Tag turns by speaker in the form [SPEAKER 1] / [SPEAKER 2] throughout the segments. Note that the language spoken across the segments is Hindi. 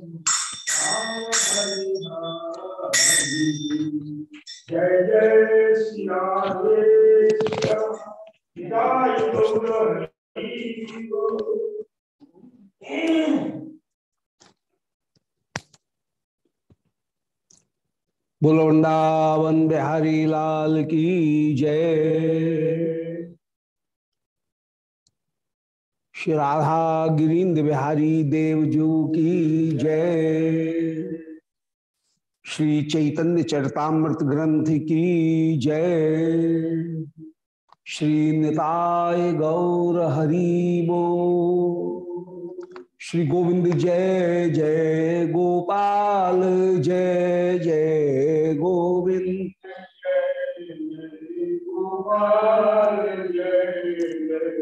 [SPEAKER 1] जय। बोलो
[SPEAKER 2] वृंदावन बिहारी लाल की जय श्री राधा गिरीन्द्र बिहारी देवजू की जय। श्री चैतन्य चरतामृत ग्रंथ की जय। श्री निताय गौर हरिबो श्री गोविंद जय जय गोपाल, जय जय गोविंद।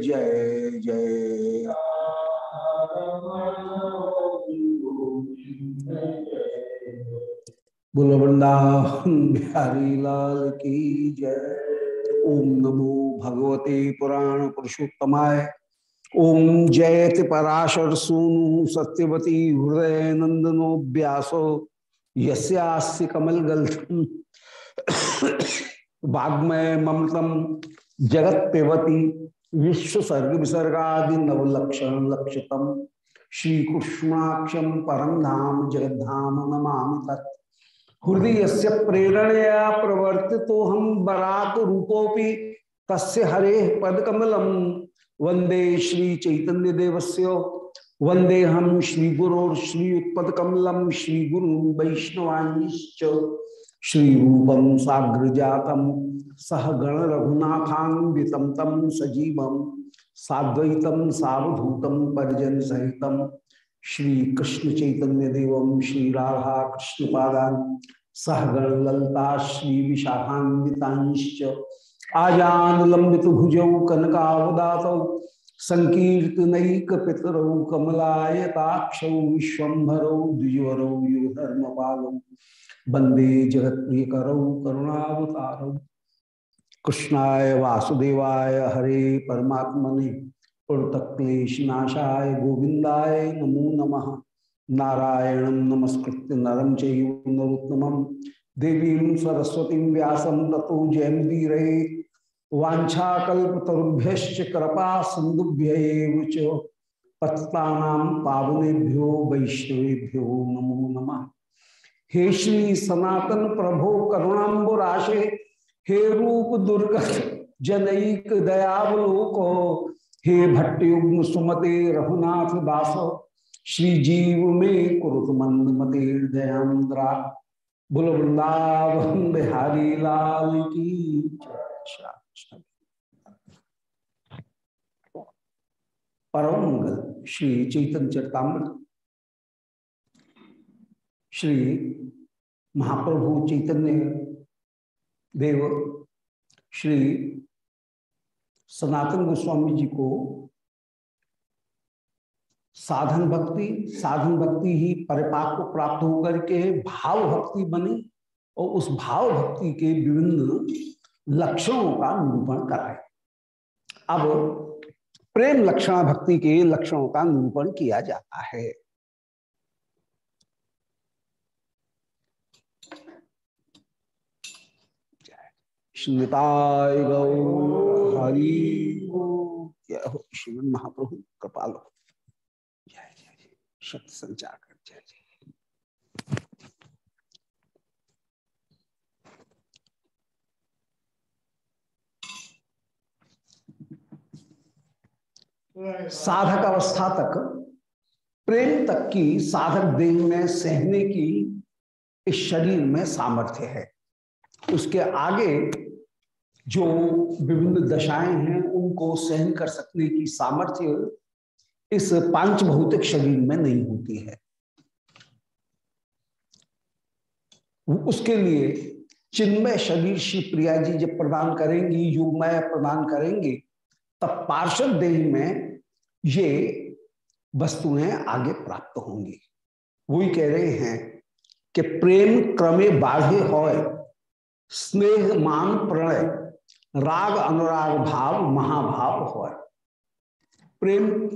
[SPEAKER 2] जय जय बोलो वृंदावन बिहारी लाल की जय। ओम नमो भगवते पुराण पुरुषोत्तमाय ओम जयति पराशर सूनु सत्यवती हृदय नंदनो व्यासो। यस्यास्य कमल गलथम वाग्मय ममतम जगत पेवती विश्व सर्ग विसर्गा नवलक्षण लक्षतम। श्री कृष्णाक्षम परम धाम जगद्धाम नमा तत्। हृदय से प्रेरणया प्रवर्ति तो हम बराक रूपोपि तस्य हरे पदकमलम। वंदे श्री चैतन्य देवस्य वंदे हम श्री गुरो श्री उत्पदकमलम श्री गुरु श्री रूपम साग्र जातम सह गण रघुनाथान्वितम तम सजीवम साद्वैतम सावधूतम परिजन सहितम श्री कृष्ण चैतन्य देवम श्री राधा कृष्ण पादान सहगण ललता श्री विशाखान्वितांश्च आजान लंबित भुजौ कनकावदात संकीर्तनैक कमलायताक्षौ विश्वभरौ द्विजवरौ युधर्म पालौ वंदे जगत प्रिय करौ कृष्णाय वासुदेवाय हरे परमात्मने क्लेश नाशाय गोविंदाय नमो नमः। नारायण नमस्कृत्य नरम चरोत्तम देवी सरस्वती व्यास ततो जयमुदीर वाछाकल्पतरुभ्य कृपा सिंधुभ्य पत्ता पावनेभ्यो, वैष्णवेभ्यो नमो नमः। हे श्री सनातन प्रभो करुणाबुराशे हे रूप दुर्गत जनईक दयावलोको हे भट्टयुग्म सुमते रघुनाथ दास श्री जीव में कुरुत मंद मते दयांद्रा बुल, वृंदावन बिहारी लाल की परम मंगल श्री चैतन्य चरतामृत। श्री महाप्रभु चैतन्य देव, श्री सनातन गोस्वामी जी को साधन भक्ति साधन भक्ति ही परिपाक को प्राप्त होकर के भाव भक्ति बनी और उस भाव भक्ति के विभिन्न लक्षणों का निरूपण कराए अब प्रेम लक्षण भक्ति के लक्षणों का निरूपण किया जाता है। हरि श्रीमन महाप्रभु, कृपालो। जय जय जय। संचार कर जय जय। साधक अवस्था तक, प्रेम तक की साधक देह में सहने की इस शरीर में सामर्थ्य है। उसके आगे जो विभिन्न दशाएँ हैं, उनको सहन कर सकने की सामर्थ्य इस पाँच भौतिक शरीर में नहीं होती है। उसके लिए चिन्मय शरीर श्री प्रिया जी जब प्रदान करेंगी, युगमय प्रदान करेंगी, तब पार्षद देह में ये वस्तुएँ आगे प्राप्त होंगी। वही कह रहे हैं कि प्रेम क्रमे बाढ़े हो स्नेह मान प्रणय राग अनुराग भाव, महाभाव हो प्रेम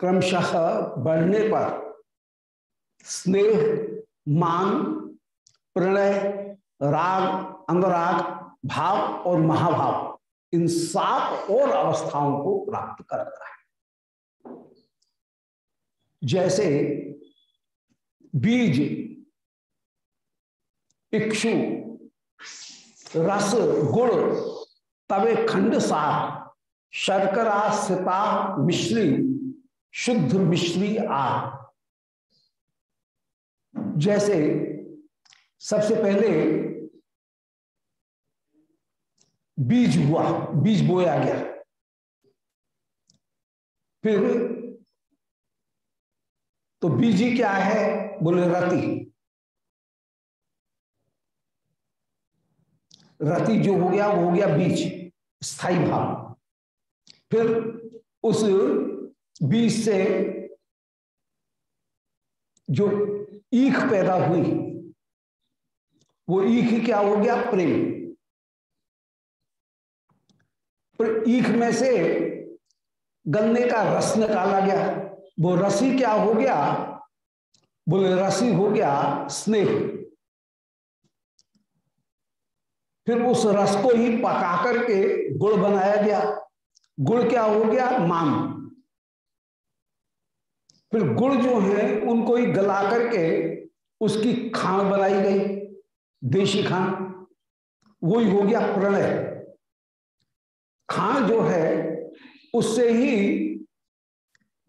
[SPEAKER 2] क्रमशः बढ़ने पर स्नेह, मान, प्रणय, राग, अनुराग, भाव और महाभाव, इन सात और अवस्थाओं को प्राप्त करता है। जैसे बीज, इक्षु, रस गुड़ तवे खंड सार शर्करा सिता मिश्री, शुद्ध मिश्री आ। जैसे सबसे पहले बीज हुआ, बीज बोया गया। फिर तो बीजी क्या है? बोले रति। रति जो हो गया, वो हो गया बीज स्थायी भाव फिर उस बीज से जो ईख पैदा हुई, वो ईख क्या हो गया? प्रेम। ईख में से गन्ने का रस निकाला गया। वो रसी क्या हो गया? बोले, रसी हो गया स्नेह। फिर उस रस को ही पका करके गुड़ बनाया गया। गुड़ क्या हो गया? मान। फिर गुड़ जो है, उनको ही गला करके उसकी खान बनाई गई, देशी खान वही हो गया प्रणय। खान जो है, उससे ही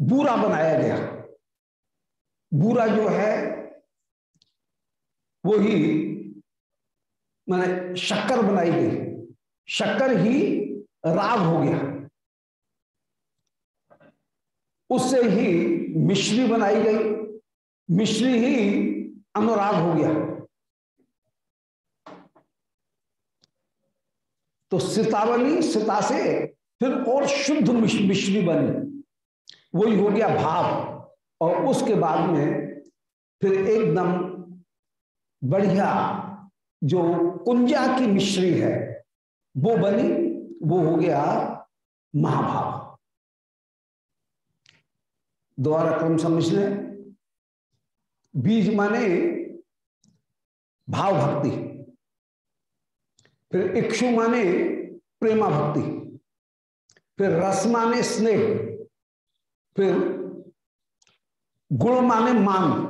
[SPEAKER 2] बूरा बनाया गया। बूरा जो है, वो ही मैंने शक्कर बनाई गई शक्कर ही राग हो गया। उससे ही मिश्री बनाई गई। मिश्री ही अनुराग हो गया। तो सितावली सिता से फिर और शुद्ध मिश्री बनी। वही हो गया भाव। और उसके बाद में फिर एकदम बढ़िया जो कुंजा की मिश्री है, वो बनी, वो हो गया महाभाव। दोबारा क्रम समझ लें। बीज माने भाव भक्ति। फिर इक्षु माने प्रेमा भक्ति। फिर रस माने स्नेह। फिर गुण माने मान।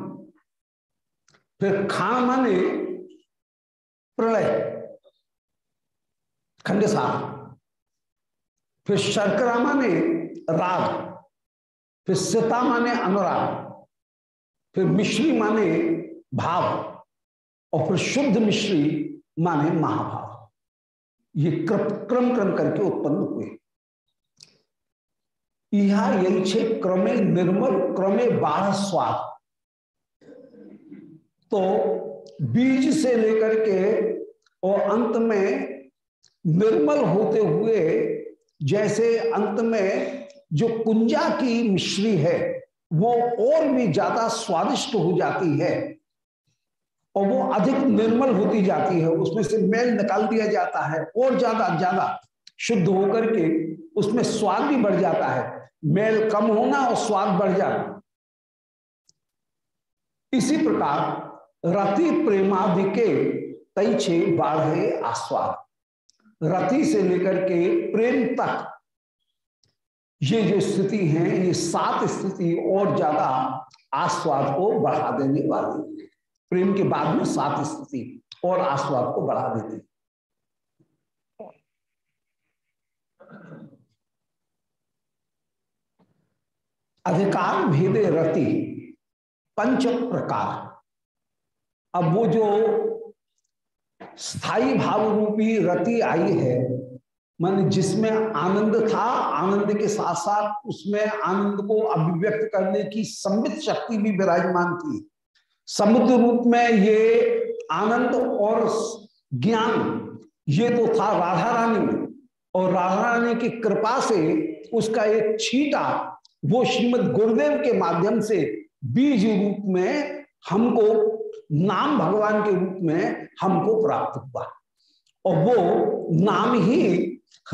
[SPEAKER 2] फिर खान माने प्रलय। खंडसार फिर शर्करा माने राग। फिर सीता माने अनुराग। फिर मिश्री माने भाव। और फिर शुद्ध मिश्री माने महाभाव। ये क्रम क्रम करके उत्पन्न हुए। यह यही क्रमे निर्मल, क्रमे बाढ़ स्वाद। तो बीज से लेकर के और अंत में निर्मल होते हुए, जैसे अंत में जो कुंजा की मिश्री है, वो और भी ज़्यादा स्वादिष्ट हो जाती है और वो अधिक निर्मल होती जाती है। उसमें से मैल निकाल दिया जाता है और ज़्यादा ज़्यादा शुद्ध होकर के उसमें स्वाद भी बढ़ जाता है। मैल कम होना और स्वाद बढ़ जाना। इसी प्रकार रति प्रेमादि के तई छे बाढ़े आस्वाद। रति से लेकर के प्रेम तक, ये जो स्थिति है, ये सात स्थिति और ज़्यादा आस्वाद को बढ़ा देने वाली प्रेम के बाद में सात स्थिति और आस्वाद को बढ़ा देती अधिकार भेदे रति, पंच प्रकार। अब वो जो स्थायी भाव रूपी रति आई है, मान जिसमें आनंद था, आनंद के साथ साथ उसमें आनंद को अभिव्यक्त करने की संबित शक्ति भी विराजमान थी। समुद्र रूप में ये आनंद और ज्ञान, ये तो था राधा रानी में। और राधा रानी की कृपा से उसका एक छीटा, वो श्रीमद गुरुदेव के माध्यम से बीज रूप में हमको नाम भगवान के रूप में हमको प्राप्त हुआ। और वो नाम ही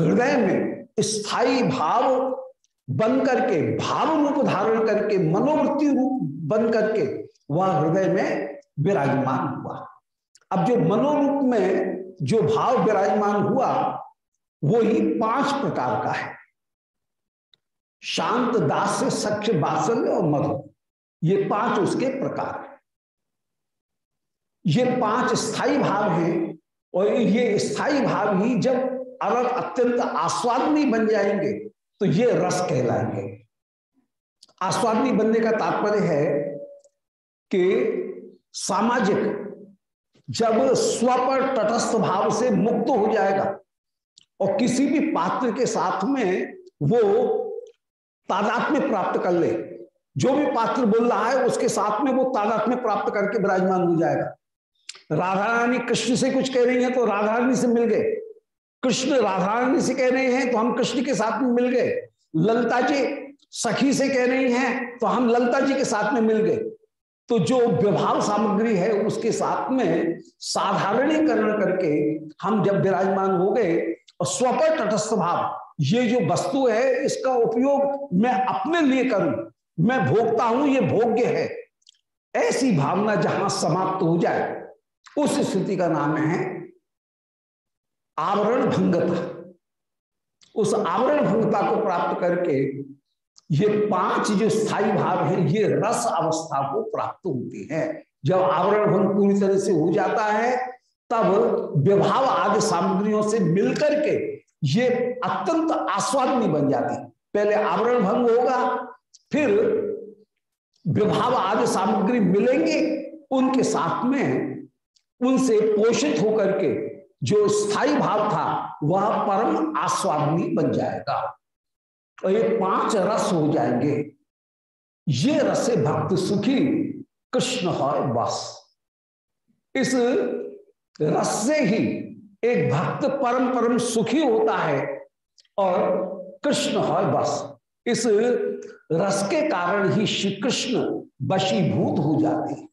[SPEAKER 2] हृदय में स्थायी भाव बन करके, भाव रूप धारण करके, मनोवृत्ति रूप बन करके वह हृदय में विराजमान हुआ। अब जो मनोरूप में जो भाव विराजमान हुआ, वो ही पाँच प्रकार का है। शांत दास सख्य बात्सल्य और मधु। ये पाँच उसके प्रकार है। ये पाँच स्थायी भाव हैं और ये स्थायी भाव ही जब अगर अत्यंत आस्वादनी बन जाएँगे तो ये रस कहलाएँगे। आस्वादनी बनने का तात्पर्य है कि सामाजिक जब स्व पर तटस्थ भाव से मुक्त हो जाएगा और किसी भी पात्र के साथ में वो तादात्म्य प्राप्त कर ले, जो भी पात्र बोल रहा है उसके साथ में वो तादात्म्य प्राप्त करके विराजमान हो जाएगा। राधा रानी कृष्ण से कुछ कह रही है तो राधा रानी से मिल गए। कृष्ण राधा रानी से कह रहे हैं तो हम कृष्ण के साथ में मिल गए। ललता जी सखी से कह रही हैं तो हम ललता जी के साथ में मिल गए। तो जो विभाव सामग्री है, उसके साथ में साधारणीकरण करके हम जब विराजमान हो गए, और स्वपर तटस्थ भाव, ये जो वस्तु है, इसका उपयोग मैं अपने लिए करूँ, मैं भोगता हूँ, ये भोग्य है। ऐसी भावना जहाँ समाप्त हो जाए उस स्थिति का नाम है आवरण भंगता। उस आवरण भंगता को प्राप्त करके ये पाँच जो स्थायी भाव है, ये रस अवस्था को प्राप्त होती है। जब आवरण भंग पूरी तरह से हो जाता है, तब विभाव आदि सामग्रियों से मिलकर के ये अत्यंत आस्वादनी बन जाती पहले आवरण भंग होगा, फिर विभाव आदि सामग्री मिलेंगे, उनके साथ में उनसे पोषित होकर के जो स्थायी भाव था, वह परम आस्वादनी बन जाएगा। और ये पाँच रस हो जाएँगे। ये रस भक्त सुखी, कृष्ण है बस। इस रस से ही एक भक्त परम परम सुखी होता है और कृष्ण है बस। इस रस के कारण ही श्री कृष्ण बशीभूत हो जाते हैं।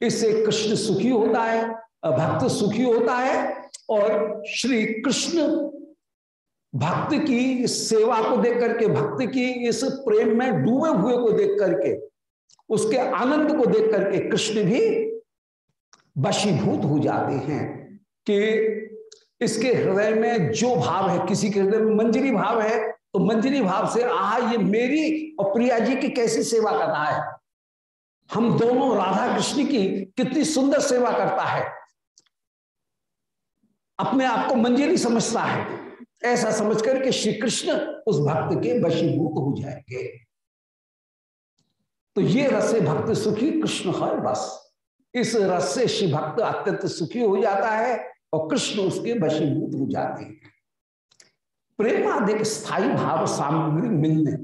[SPEAKER 2] इससे कृष्ण सुखी होता है भक्त सुखी होता है और श्री कृष्ण भक्त की इस सेवा को देख करके, भक्त की इस प्रेम में डूबे हुए को देख करके, उसके आनंद को देख करके कृष्ण भी वशीभूत हो जाते हैं कि इसके हृदय में जो भाव है, किसी के हृदय में मंजरी भाव है तो मंजरी भाव से, आह, ये मेरी और प्रिया जी की कैसी सेवा कर रहा है? हम दोनों राधा कृष्ण की कितनी सुंदर सेवा करता है। अपने आप को मंजरी समझता है। ऐसा समझ करके श्री कृष्ण उस भक्त के वशीभूत हो जाएँगे। तो ये रस भक्त सुखी, कृष्ण है बस। इस रस से श्री भक्त अत्यंत सुखी हो जाता है और कृष्ण उसके वशीभूत हो जाते हैं। प्रेमाधिक स्थायी भाव सामग्री मिलने।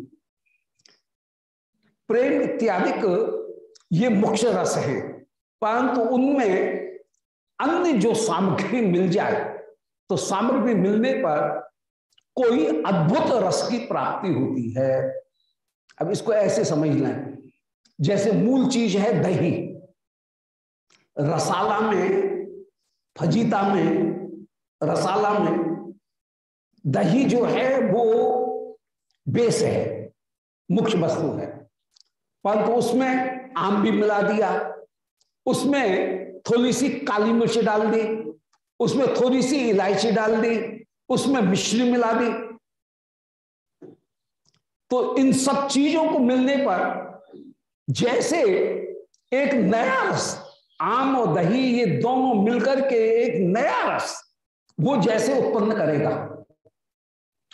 [SPEAKER 2] प्रेम इत्यादि ये मुख्य रस है। परंतु उनमें अन्य जो सामग्री मिल जाए तो सामग्री मिलने पर कोई अद्भुत रस की प्राप्ति होती है। अब इसको ऐसे समझ लें, जैसे मूल चीज़ है दही। रसाला में, फजीता में, रसाला में दही जो है, वो बेस है, मुख्य वस्तु है। परंतु उसमें आम भी मिला दिया। उसमें थोड़ी सी काली मिर्च डाल दी, उसमें थोड़ी सी इलायची डाल दी, उसमें मिश्री मिला दी। तो इन सब चीज़ों को मिलने पर जैसे एक नया रस, आम और दही, ये दोनों मिलकर के एक नया रस, वो जैसे उत्पन्न करेगा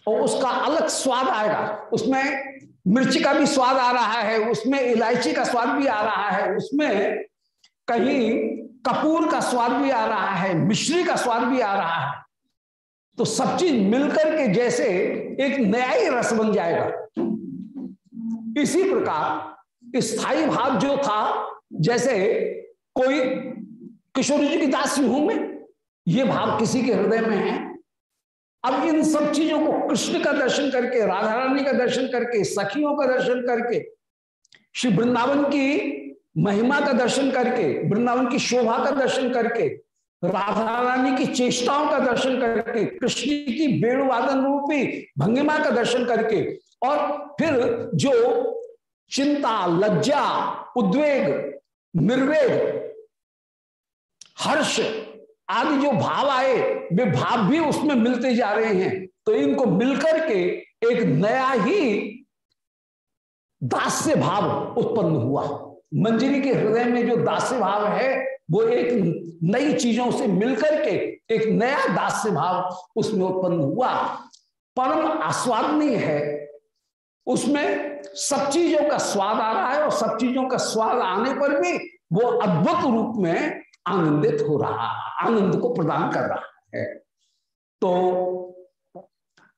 [SPEAKER 2] और उसका अलग स्वाद आएगा। उसमें मिर्च का भी स्वाद आ रहा है, उसमें इलायची का स्वाद भी आ रहा है, उसमें कहीं कपूर का स्वाद भी आ रहा है, मिश्री का स्वाद भी आ रहा है। तो सब चीज़ मिलकर के जैसे एक नया ही रस बन जाएगा। इसी प्रकार स्थायी भाव जो था, जैसे कोई किशोर जी की दासी हूँ मैं, ये भाव किसी के हृदय में है अब इन सब चीज़ों को कृष्ण का दर्शन करके, राधा रानी का दर्शन करके, सखियों का दर्शन करके, श्री वृंदावन की महिमा का दर्शन करके, वृंदावन की शोभा का दर्शन करके, राधा रानी की चेष्टाओं का दर्शन करके, कृष्ण की वेणुवादन रूपी भंगिमा का दर्शन करके, और फिर जो चिंता, लज्जा, उद्वेग, निर्वेग, हर्ष आदि जो भाव आए, वे भाव भी उसमें मिलते जा रहे हैं। तो इनको मिलकर के एक नया ही दास्य भाव उत्पन्न हुआ। मंजरी के हृदय में जो दास्य भाव है, वो एक नई चीज़ों से मिलकर के एक नया दास्य भाव उसमें उत्पन्न हुआ। परम आस्वादनीय है। उसमें सब चीज़ों का स्वाद आ रहा है और सब चीज़ों का स्वाद आने पर भी वो अद्भुत रूप में आनंदित हो रहा आनंद को प्रदान कर रहा है। तो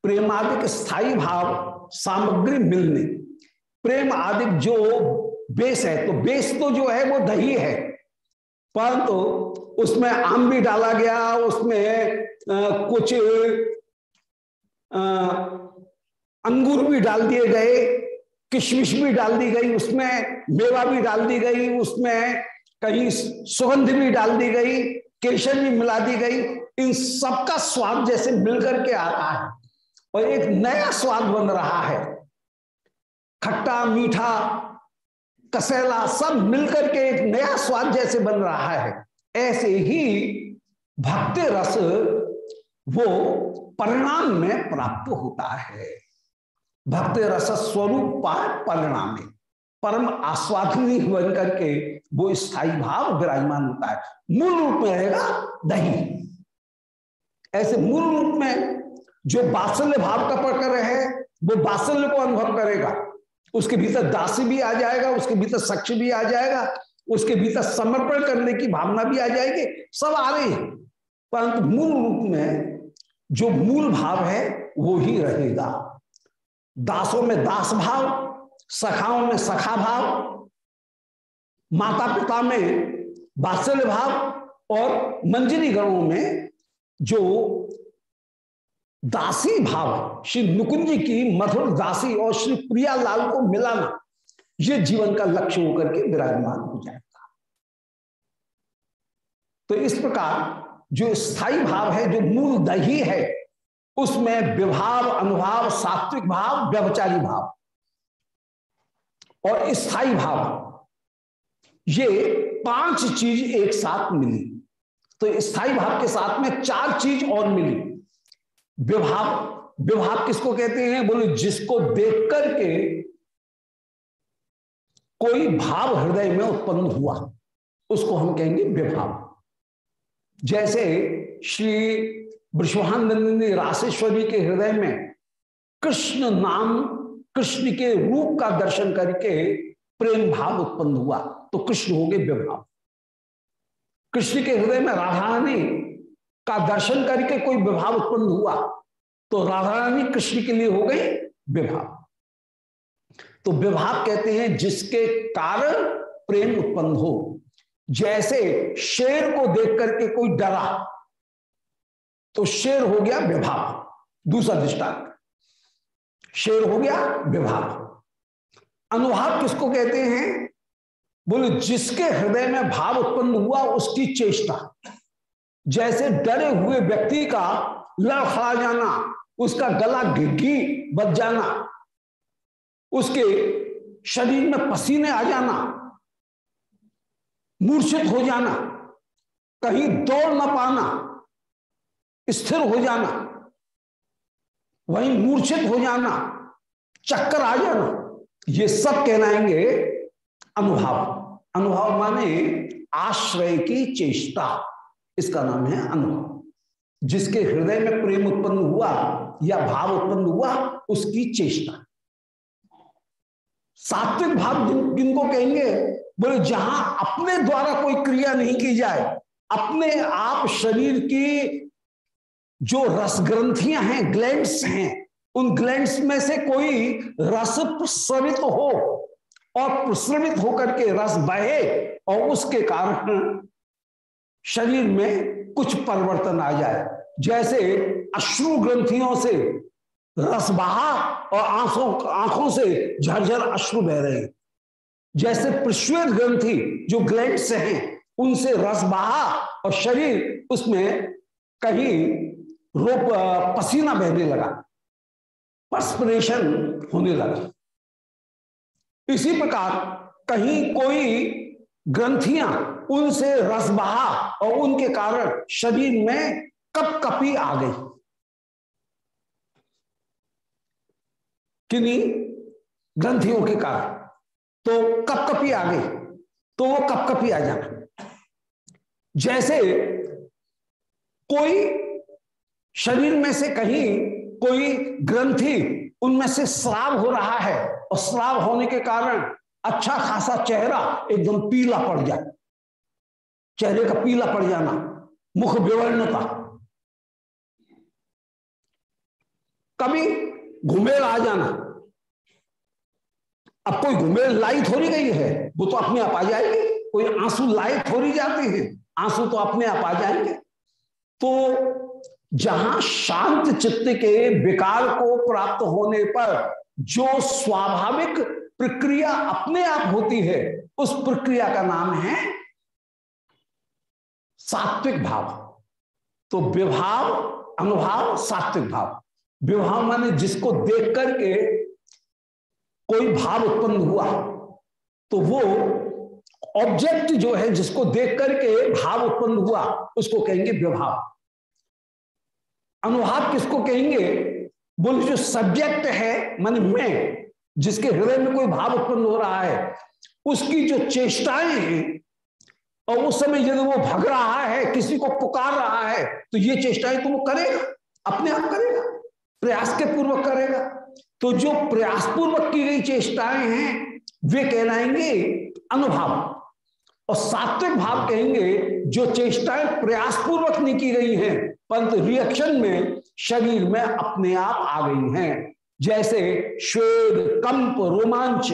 [SPEAKER 2] प्रेमादिक स्थायी भाव सामग्री मिलने प्रेम आदिक जो बेस है तो बेस तो जो है वो दही है। परंतु तो उसमें आम भी डाला गया उसमें आ, कुछ आ, अंगूर भी डाल दिए गए किशमिश भी डाल दी गई उसमें मेवा भी डाल दी गई उसमें कहीं सुगंध भी डाल दी गई, केशर भी मिला दी गई, इन सबका स्वाद जैसे मिलकर के आ रहा है। और एक नया स्वाद बन रहा है। खट्टा, मीठा, कसेला सब मिलकर के एक नया स्वाद जैसे बन रहा है। ऐसे ही भक्ति रस वो परिणाम में प्राप्त होता है। भक्ति रस स्वरूप परिणाम परम आस्वादनी बन करके वो स्थायी भाव विराजमान होता है। मूल रूप में रहेगा दही। ऐसे मूल रूप में जो बात्सल्य भाव का प्रकर है, वो बात्सल्य को अनुभव करेगा। उसके भीतर दासी भी आ जाएगा, उसके भीतर सक्ष भी आ जाएगा, उसके भीतर समर्पण करने की भावना भी आ जाएगी। सब आ रही है। परंतु मूल रूप में जो मूल भाव है, वो ही रहेगा। दासों में दास भाव, सखाओं में सखा भाव माता पिता में बात्सल्य भाव और मंजरी गणों में जो दासी भाव, श्री नुकुंज की मधुर दासी और श्री प्रियालाल को मिलाना, ये जीवन का लक्ष्य होकर के विराजमान हो जाएगा तो इस प्रकार जो स्थायी भाव है, जो मूल दही है, उसमें विभाव, अनुभाव, सात्विक भाव, व्यवचारी भाव और स्थायी भाव ये पाँच चीज़ एक साथ मिली। तो स्थायी भाव के साथ में चार चीज़ और मिली। विभाव विभाव किसको कहते हैं? बोले, जिसको देख करके कोई भाव हृदय में उत्पन्न हुआ, उसको हम कहेंगे विभाव। जैसे श्री विश्वानंदिनी राशेश्वरी के हृदय में कृष्ण नाम, कृष्ण के रूप का दर्शन करके प्रेम भाव उत्पन्न हुआ तो कृष्ण हो गए विभाव कृष्ण के हृदय में राधा रानी का दर्शन करके कोई विभाव उत्पन्न हुआ तो राधा रानी कृष्ण के लिए हो गई विभाव तो विभाव कहते हैं, जिसके कारण प्रेम उत्पन्न हो। जैसे शेर को देख करके कोई डरा तो शेर हो गया विभाव दूसरा दृष्टांत। शेर हो गया विभाव अनुभाव किसको कहते हैं? बोले, जिसके हृदय में भाव उत्पन्न हुआ उसकी चेष्टा। जैसे डरे हुए व्यक्ति का लड़खड़ा जाना, उसका गला घिघी बच जाना, उसके शरीर में पसीने आ जाना, मूर्छित हो जाना, कहीं दौड़ न पाना, स्थिर हो जाना, वहीं मूर्छित हो जाना, चक्कर आ जाना ये सब कहलाएँगे अनुभव। अनुभव माने आश्रय की चेष्टा। इसका नाम है अनुभव। जिसके हृदय में प्रेम उत्पन्न हुआ या भाव उत्पन्न हुआ, उसकी चेष्टा। सात्विक भाव किनको कहेंगे, बोले, जहाँ अपने द्वारा कोई क्रिया नहीं की जाए, अपने आप शरीर की जो रस ग्रंथियाँ हैं, ग्लैंड्स हैं उन ग्लैंड्स में से कोई रस प्रसवित हो और प्रश्रमित होकर के रस बहे और उसके कारण शरीर में कुछ परिवर्तन आ जाए। जैसे अश्रु ग्रंथियों से रस बहा और आँखों आँखों से झरझर अश्रु बह रहे। जैसे प्रश्वेत ग्रंथि जो ग्लैंड हैं, उनसे रस बहा और शरीर उसमें कहीं रोप, पसीना बहने लगा। पर्सपिरेशन होने लगा। इसी प्रकार कहीं कोई ग्रंथियाँ उनसे रस बहा और उनके कारण शरीर में कप कपी आ गई। किन्हीं ग्रंथियों के कारण तो कप कपी आ गई तो वो कप कपी आ जाना। जैसे कोई शरीर में से कहीं कोई ग्रंथि उनमें से श्राव हो रहा है और श्राव होने के कारण अच्छा खासा चेहरा एकदम पीला पड़ जाए। चेहरे का पीला पड़ जाना, मुख विवर्णता कभी घुमेल आ जाना। अब कोई घुमेल लाई थोड़ी गई है, वो तो अपने आप आ जाएगी। कोई आँसू लाई थोड़ी जाती है, आँसू तो अपने आप आ जाएँगे। तो जहाँ शांत चित्त के विकार को प्राप्त होने पर जो स्वाभाविक प्रक्रिया अपने आप होती है, उस प्रक्रिया का नाम है सात्विक भाव। तो विभाव, अनुभाव, सात्विक भाव। विभाव माने जिसको देख करके कोई भाव उत्पन्न हुआ तो वो ऑब्जेक्ट जो है जिसको देख करके भाव उत्पन्न हुआ, उसको कहेंगे विभाव। अनुभाव किसको कहेंगे? बोले, जो सब्जेक्ट है, माने मैं, जिसके हृदय में कोई भाव उत्पन्न हो रहा है, उसकी जो चेष्टाएँ हैं, और उस समय यदि वो भग रहा है, किसी को पुकार रहा है तो ये चेष्टाएँ तो वो करेगा, अपने आप करेगा प्रयास के पूर्वक करेगा। तो जो प्रयास पूर्वक की गई चेष्टाएँ हैं, वे कहलाएँगे अनुभाव। और सात्विक भाव कहेंगे, जो चेष्टाएँ प्रयास पूर्वक नहीं की गई हैं परंतु रिएक्शन में शरीर में अपने आप आ गई हैं। जैसे श्वेद कंप, रोमांच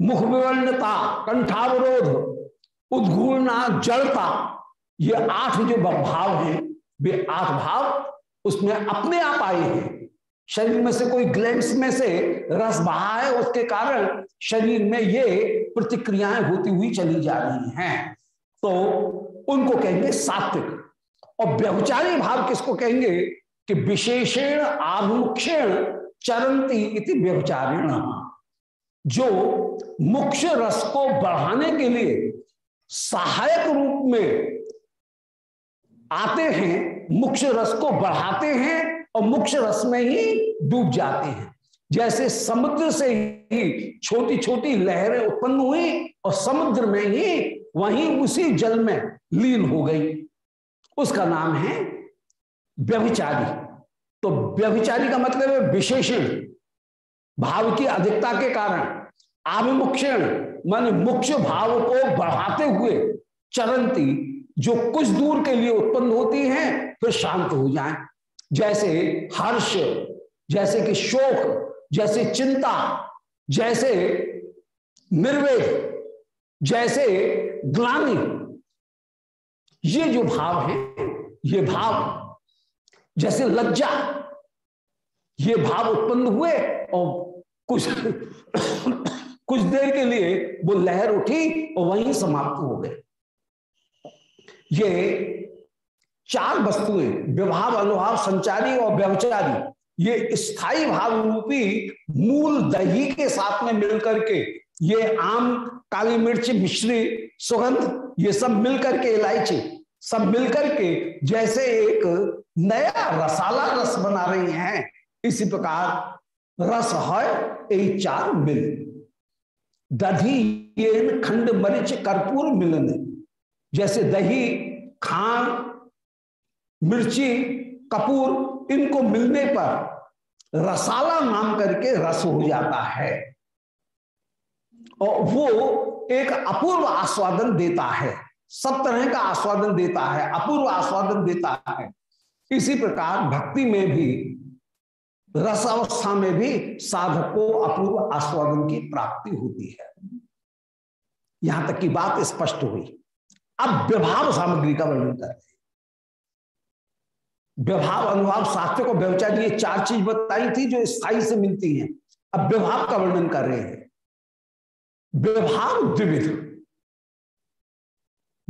[SPEAKER 2] मुख विवर्णता कंठावरोध उद्घूर्णा जड़ता, ये आठ जो भाव हैं, वे आठ भाव उसमें अपने आप आए हैं। शरीर में से कोई ग्लैंड्स में से रस बहा है, उसके कारण शरीर में ये प्रतिक्रियाएँ होती हुई चली जा रही हैं। तो उनको कहेंगे सात्विक। और व्यवचारी भाव किसको कहेंगे? कि विशेषण आभिमुक्षेण चरंती इति व्यवचारिण जो मुख्य रस को बढ़ाने के लिए सहायक रूप में आते हैं, मुख्य रस को बढ़ाते हैं और मुख्य रस में ही डूब जाते हैं। जैसे समुद्र से ही छोटी छोटी लहरें उत्पन्न हुई और समुद्र में ही वहीं उसी जल में लीन हो गई। उसका नाम है व्यभिचारी। तो व्यभिचारी का मतलब है विशेषण। भाव की अधिकता के कारण आभिमुक्षण मान मुख्य भाव को बढ़ाते हुए चरंती जो कुछ दूर के लिए उत्पन्न होती है, फिर शांत हो जाए। जैसे हर्ष, जैसे कि शोक, जैसे चिंता, जैसे निर्वेद, जैसे ग्लानी ये जो भाव है, ये भाव जैसे लज्जा, ये भाव उत्पन्न हुए और कुछ कुछ देर के लिए वो लहर उठी और वहीं समाप्त हो गए। ये चार वस्तुएँ, विभाव, अनुभाव, संचारी और व्यवचारी, ये स्थायी भाव रूपी मूल दही के साथ में मिलकर के ये आम, काली मिर्च, मिश्री, सुगंध, ये सब मिलकर के इलायची, सब मिलकर के जैसे एक नया रसाला रस बना रही हैं, इसी प्रकार रस है यही चार मिल। दधी ये खंड मरीच, कर्पूर मिलन, जैसे दही, खान, मिर्ची, कपूर, इनको मिलने पर रसाला नाम करके रस हो जाता है। और वो एक अपूर्व आस्वादन देता है। सब तरह का आस्वादन देता है, अपूर्व आस्वादन देता है। इसी प्रकार भक्ति में भी, रस अवस्था में भी साधक को अपूर्व आस्वादन की प्राप्ति होती है। यहाँ तक की बात स्पष्ट हुई। अब विभाव सामग्री का वर्णन कर रहे विभाव अनुभाव सात्विक और व्यवचार ये चार चीज़ बताई थी जो स्थायी से मिलती हैं। अब विभाव का वर्णन कर रहे हैं। विभाव द्विविध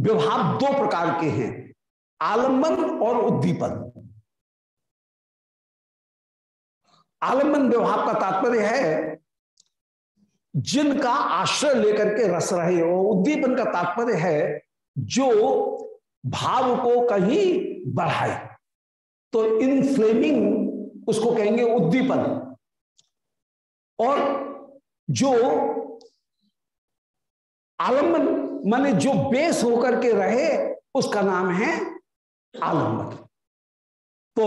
[SPEAKER 2] विभाव दो प्रकार के हैं आलंबन और उद्दीपन। आलंबन व्यवहार का तात्पर्य है, जिनका आश्रय लेकर के रस रहे हो। उद्दीपन का तात्पर्य है, जो भाव को कहीं बढ़ाए। तो इन फ्लेमिंग उसको कहेंगे उद्दीपन। और जो आलंबन, माने जो बेस होकर के रहे, उसका नाम है आलंबन। तो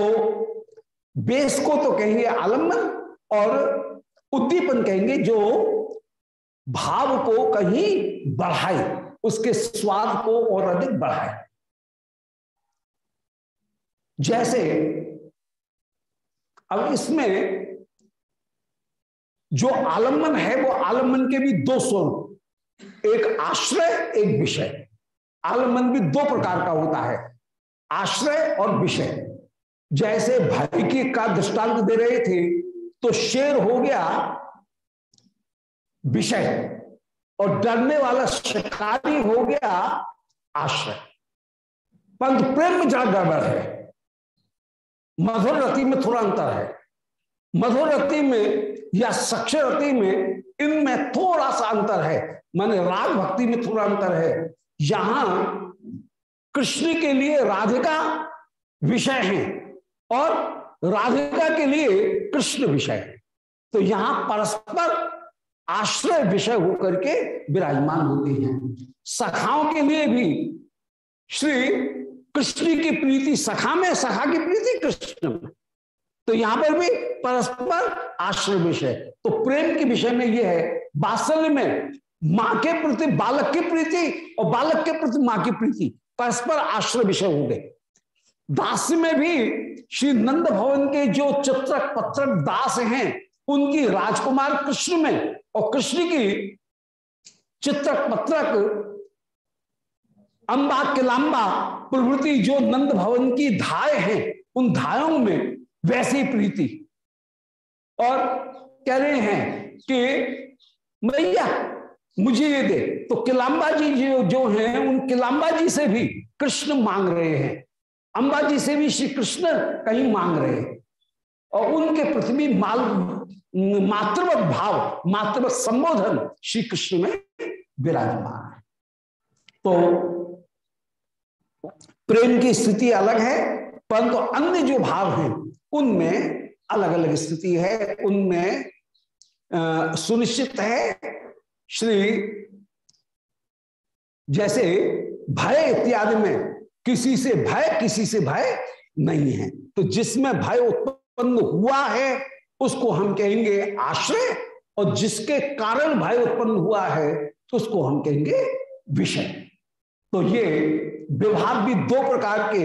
[SPEAKER 2] बेस को तो कहेंगे आलंबन और उद्दीपन कहेंगे जो भाव को कहीं बढ़ाए, उसके स्वाद को और अधिक बढ़ाए। जैसे अब इसमें जो आलंबन है, वो आलंबन के भी दो स्वरूप। एक आश्रय, एक विषय। आलंबन भी दो प्रकार का होता है। आश्रय और विषय। जैसे भाई की का दृष्टांत दे रहे थे तो शेर हो गया विषय और डरने वाला शिकारी हो गया आश्रय। पंत प्रेम में जहाँ गड़बड़ है। मधुर रति में थोड़ा अंतर है। मधुर रति में या सक्ष रति में इनमें थोड़ा सा अंतर है। माने राग भक्ति में थोड़ा अंतर है। यहाँ कृष्ण के लिए राधिका विषय है और राधिका के लिए कृष्ण विषय है। तो यहाँ परस्पर आश्रय विषय होकर के विराजमान होते हैं। सखाओं के लिए भी श्री कृष्ण की प्रीति, सखा में, सखा की प्रीति कृष्ण में। तो यहाँ पर भी परस्पर आश्रय विषय। तो प्रेम के विषय में यह है बात्सल्य में माँ के प्रति, बालक की प्रीति और बालक के प्रति माँ की प्रीति परस्पर आश्रय विषय हो गए। दास में भी श्री नंद भवन के जो चित्रक पत्रक दास हैं, उनकी राजकुमार कृष्ण में और कृष्ण की चित्रक पत्रक अंबा किलाम्बा प्रवृति जो नंद भवन की धाय है, उन धायों में वैसी प्रीति। और कह रहे हैं कि मैया मुझे ये दे। तो किलाम्बा जी, जो जो हैं, उन किलाम्बा जी से भी कृष्ण मांग रहे हैं। अंबा जी से भी श्री कृष्ण कहीं मांग रहे हैं। और उनके पृथ्वी माल, मातृवत भाव, मातृवत संबोधन श्री कृष्ण में विराजमान है। तो प्रेम की स्थिति अलग है, परंतु तो अन्य जो भाव हैं, उनमें अलग अलग स्थिति है, उनमें सुनिश्चित है श्री जैसे भय इत्यादि में किसी से भय, किसी से भय नहीं है। तो जिसमें भय उत्पन्न हुआ है, उसको हम कहेंगे आश्रय, और जिसके कारण भय उत्पन्न हुआ है तो उसको हम कहेंगे विषय। तो ये विभाग भी दो प्रकार के,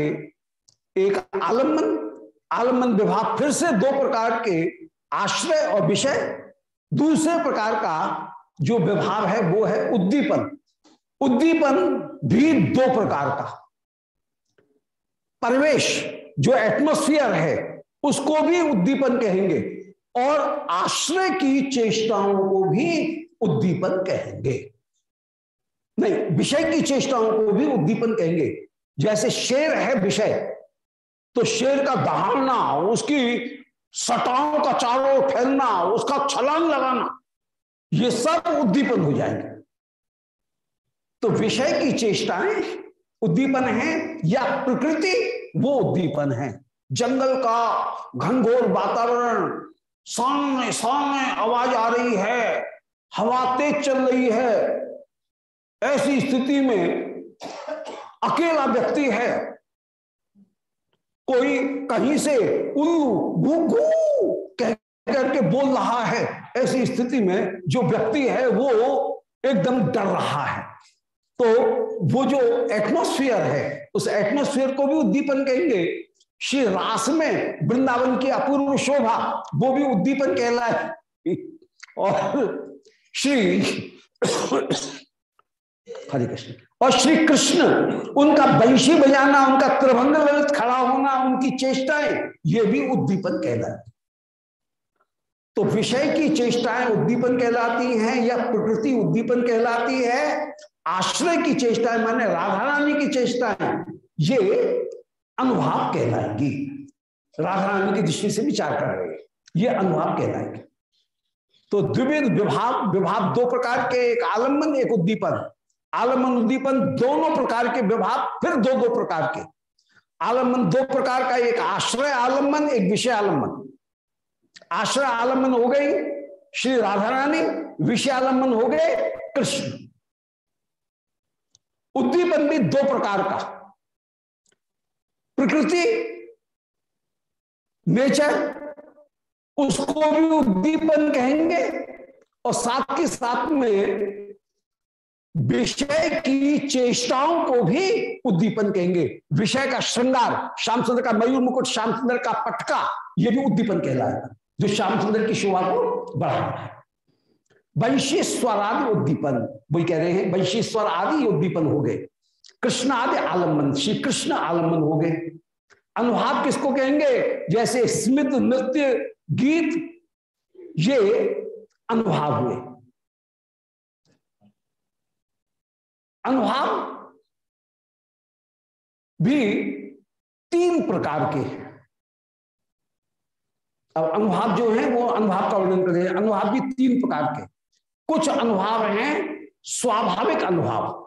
[SPEAKER 2] एक आलंबन आलंबन विभाग फिर से दो प्रकार के आश्रय और विषय, दूसरे प्रकार का जो व्यवहार है वो है उद्दीपन। उद्दीपन भी दो प्रकार का। परिवेश जो एटमोस्फियर है, उसको भी उद्दीपन कहेंगे और आश्रय की चेष्टाओं को भी उद्दीपन कहेंगे। नहीं, विषय की चेष्टाओं को भी उद्दीपन कहेंगे। जैसे शेर है विषय तो शेर का दहाड़ना, उसकी सटाओं का चारों फैलना उसका छलांग लगाना ये सब उद्दीपन हो जाएँगे। तो विषय की चेष्टाएँ उद्दीपन है या प्रकृति, वो उद्दीपन है। जंगल का घनघोर वातावरण, सामने सामने आवाज़ आ रही है, हवा तेज चल रही है। ऐसी स्थिति में अकेला व्यक्ति है। कोई कहीं से उल्लू घू कह करके बोल रहा है। ऐसी स्थिति में जो व्यक्ति है वो एकदम डर रहा है। तो वो जो एटमोस्फियर है, उस एटमोस्फियर को भी उद्दीपन कहेंगे। श्री रास में वृंदावन की अपूर्व शोभा, वो भी उद्दीपन कहलाए। और श्री हरे कृष्ण। और श्री कृष्ण, उनका बंशी बजाना, उनका त्रिभंग खड़ा होना, उनकी चेष्टाएँ, ये भी उद्दीपन कहलाती तो विषय की चेष्टाएँ उद्दीपन कहलाती हैं या प्रकृति उद्दीपन कहलाती है, आश्रय की चेष्टाएँ माने राधा रानी की चेष्टाएँ, ये अनुभाव कहलाएगी। राधा रानी की दृष्टि से विचार कर रहे हैं, ये अनुभाव कहलाएगी। तो द्विविध विभाव विभाव दो प्रकार के, एक आलंबन, एक उद्दीपन। आलंबन, उद्दीपन दोनों प्रकार के विभाव, फिर दो दो प्रकार के। आलंबन दो प्रकार का, एक आश्रय आलंबन, एक विषय आलंबन। आश्रय आलंबन हो गई, श्री राधा रानी विषय आलंबन हो गए, कृष्ण। उद्दीपन भी दो प्रकार का। प्रकृति नेचर उसको भी उद्दीपन कहेंगे और साथ के साथ में विषय की चेष्टाओं को भी उद्दीपन कहेंगे। विषय का श्रृंगार, श्याम सुंदर का मयूर मुकुट, श्याम सुंदर का पटका यह भी उद्दीपन कहलाएगा। जो श्याम सुंदर की शोभा को बढ़ा रहा है। वंशी स्वर आदि उद्दीपन वही कह रहे हैं वंशी स्वर आदि उद्दीपन हो गए। कृष्ण आदि आलंबन, श्री कृष्ण आलंबन हो गए। अनुभाव किसको कहेंगे? जैसे स्मित नृत्य गीत, ये अनुभाव हुए। अनुभाव भी तीन प्रकार के हैं। अब अनुभाव जो है, वो अनुभाव का वर्णन करें अनुभाव भी तीन प्रकार के। कुछ अनुभाव हैं, स्वाभाविक अनुभाव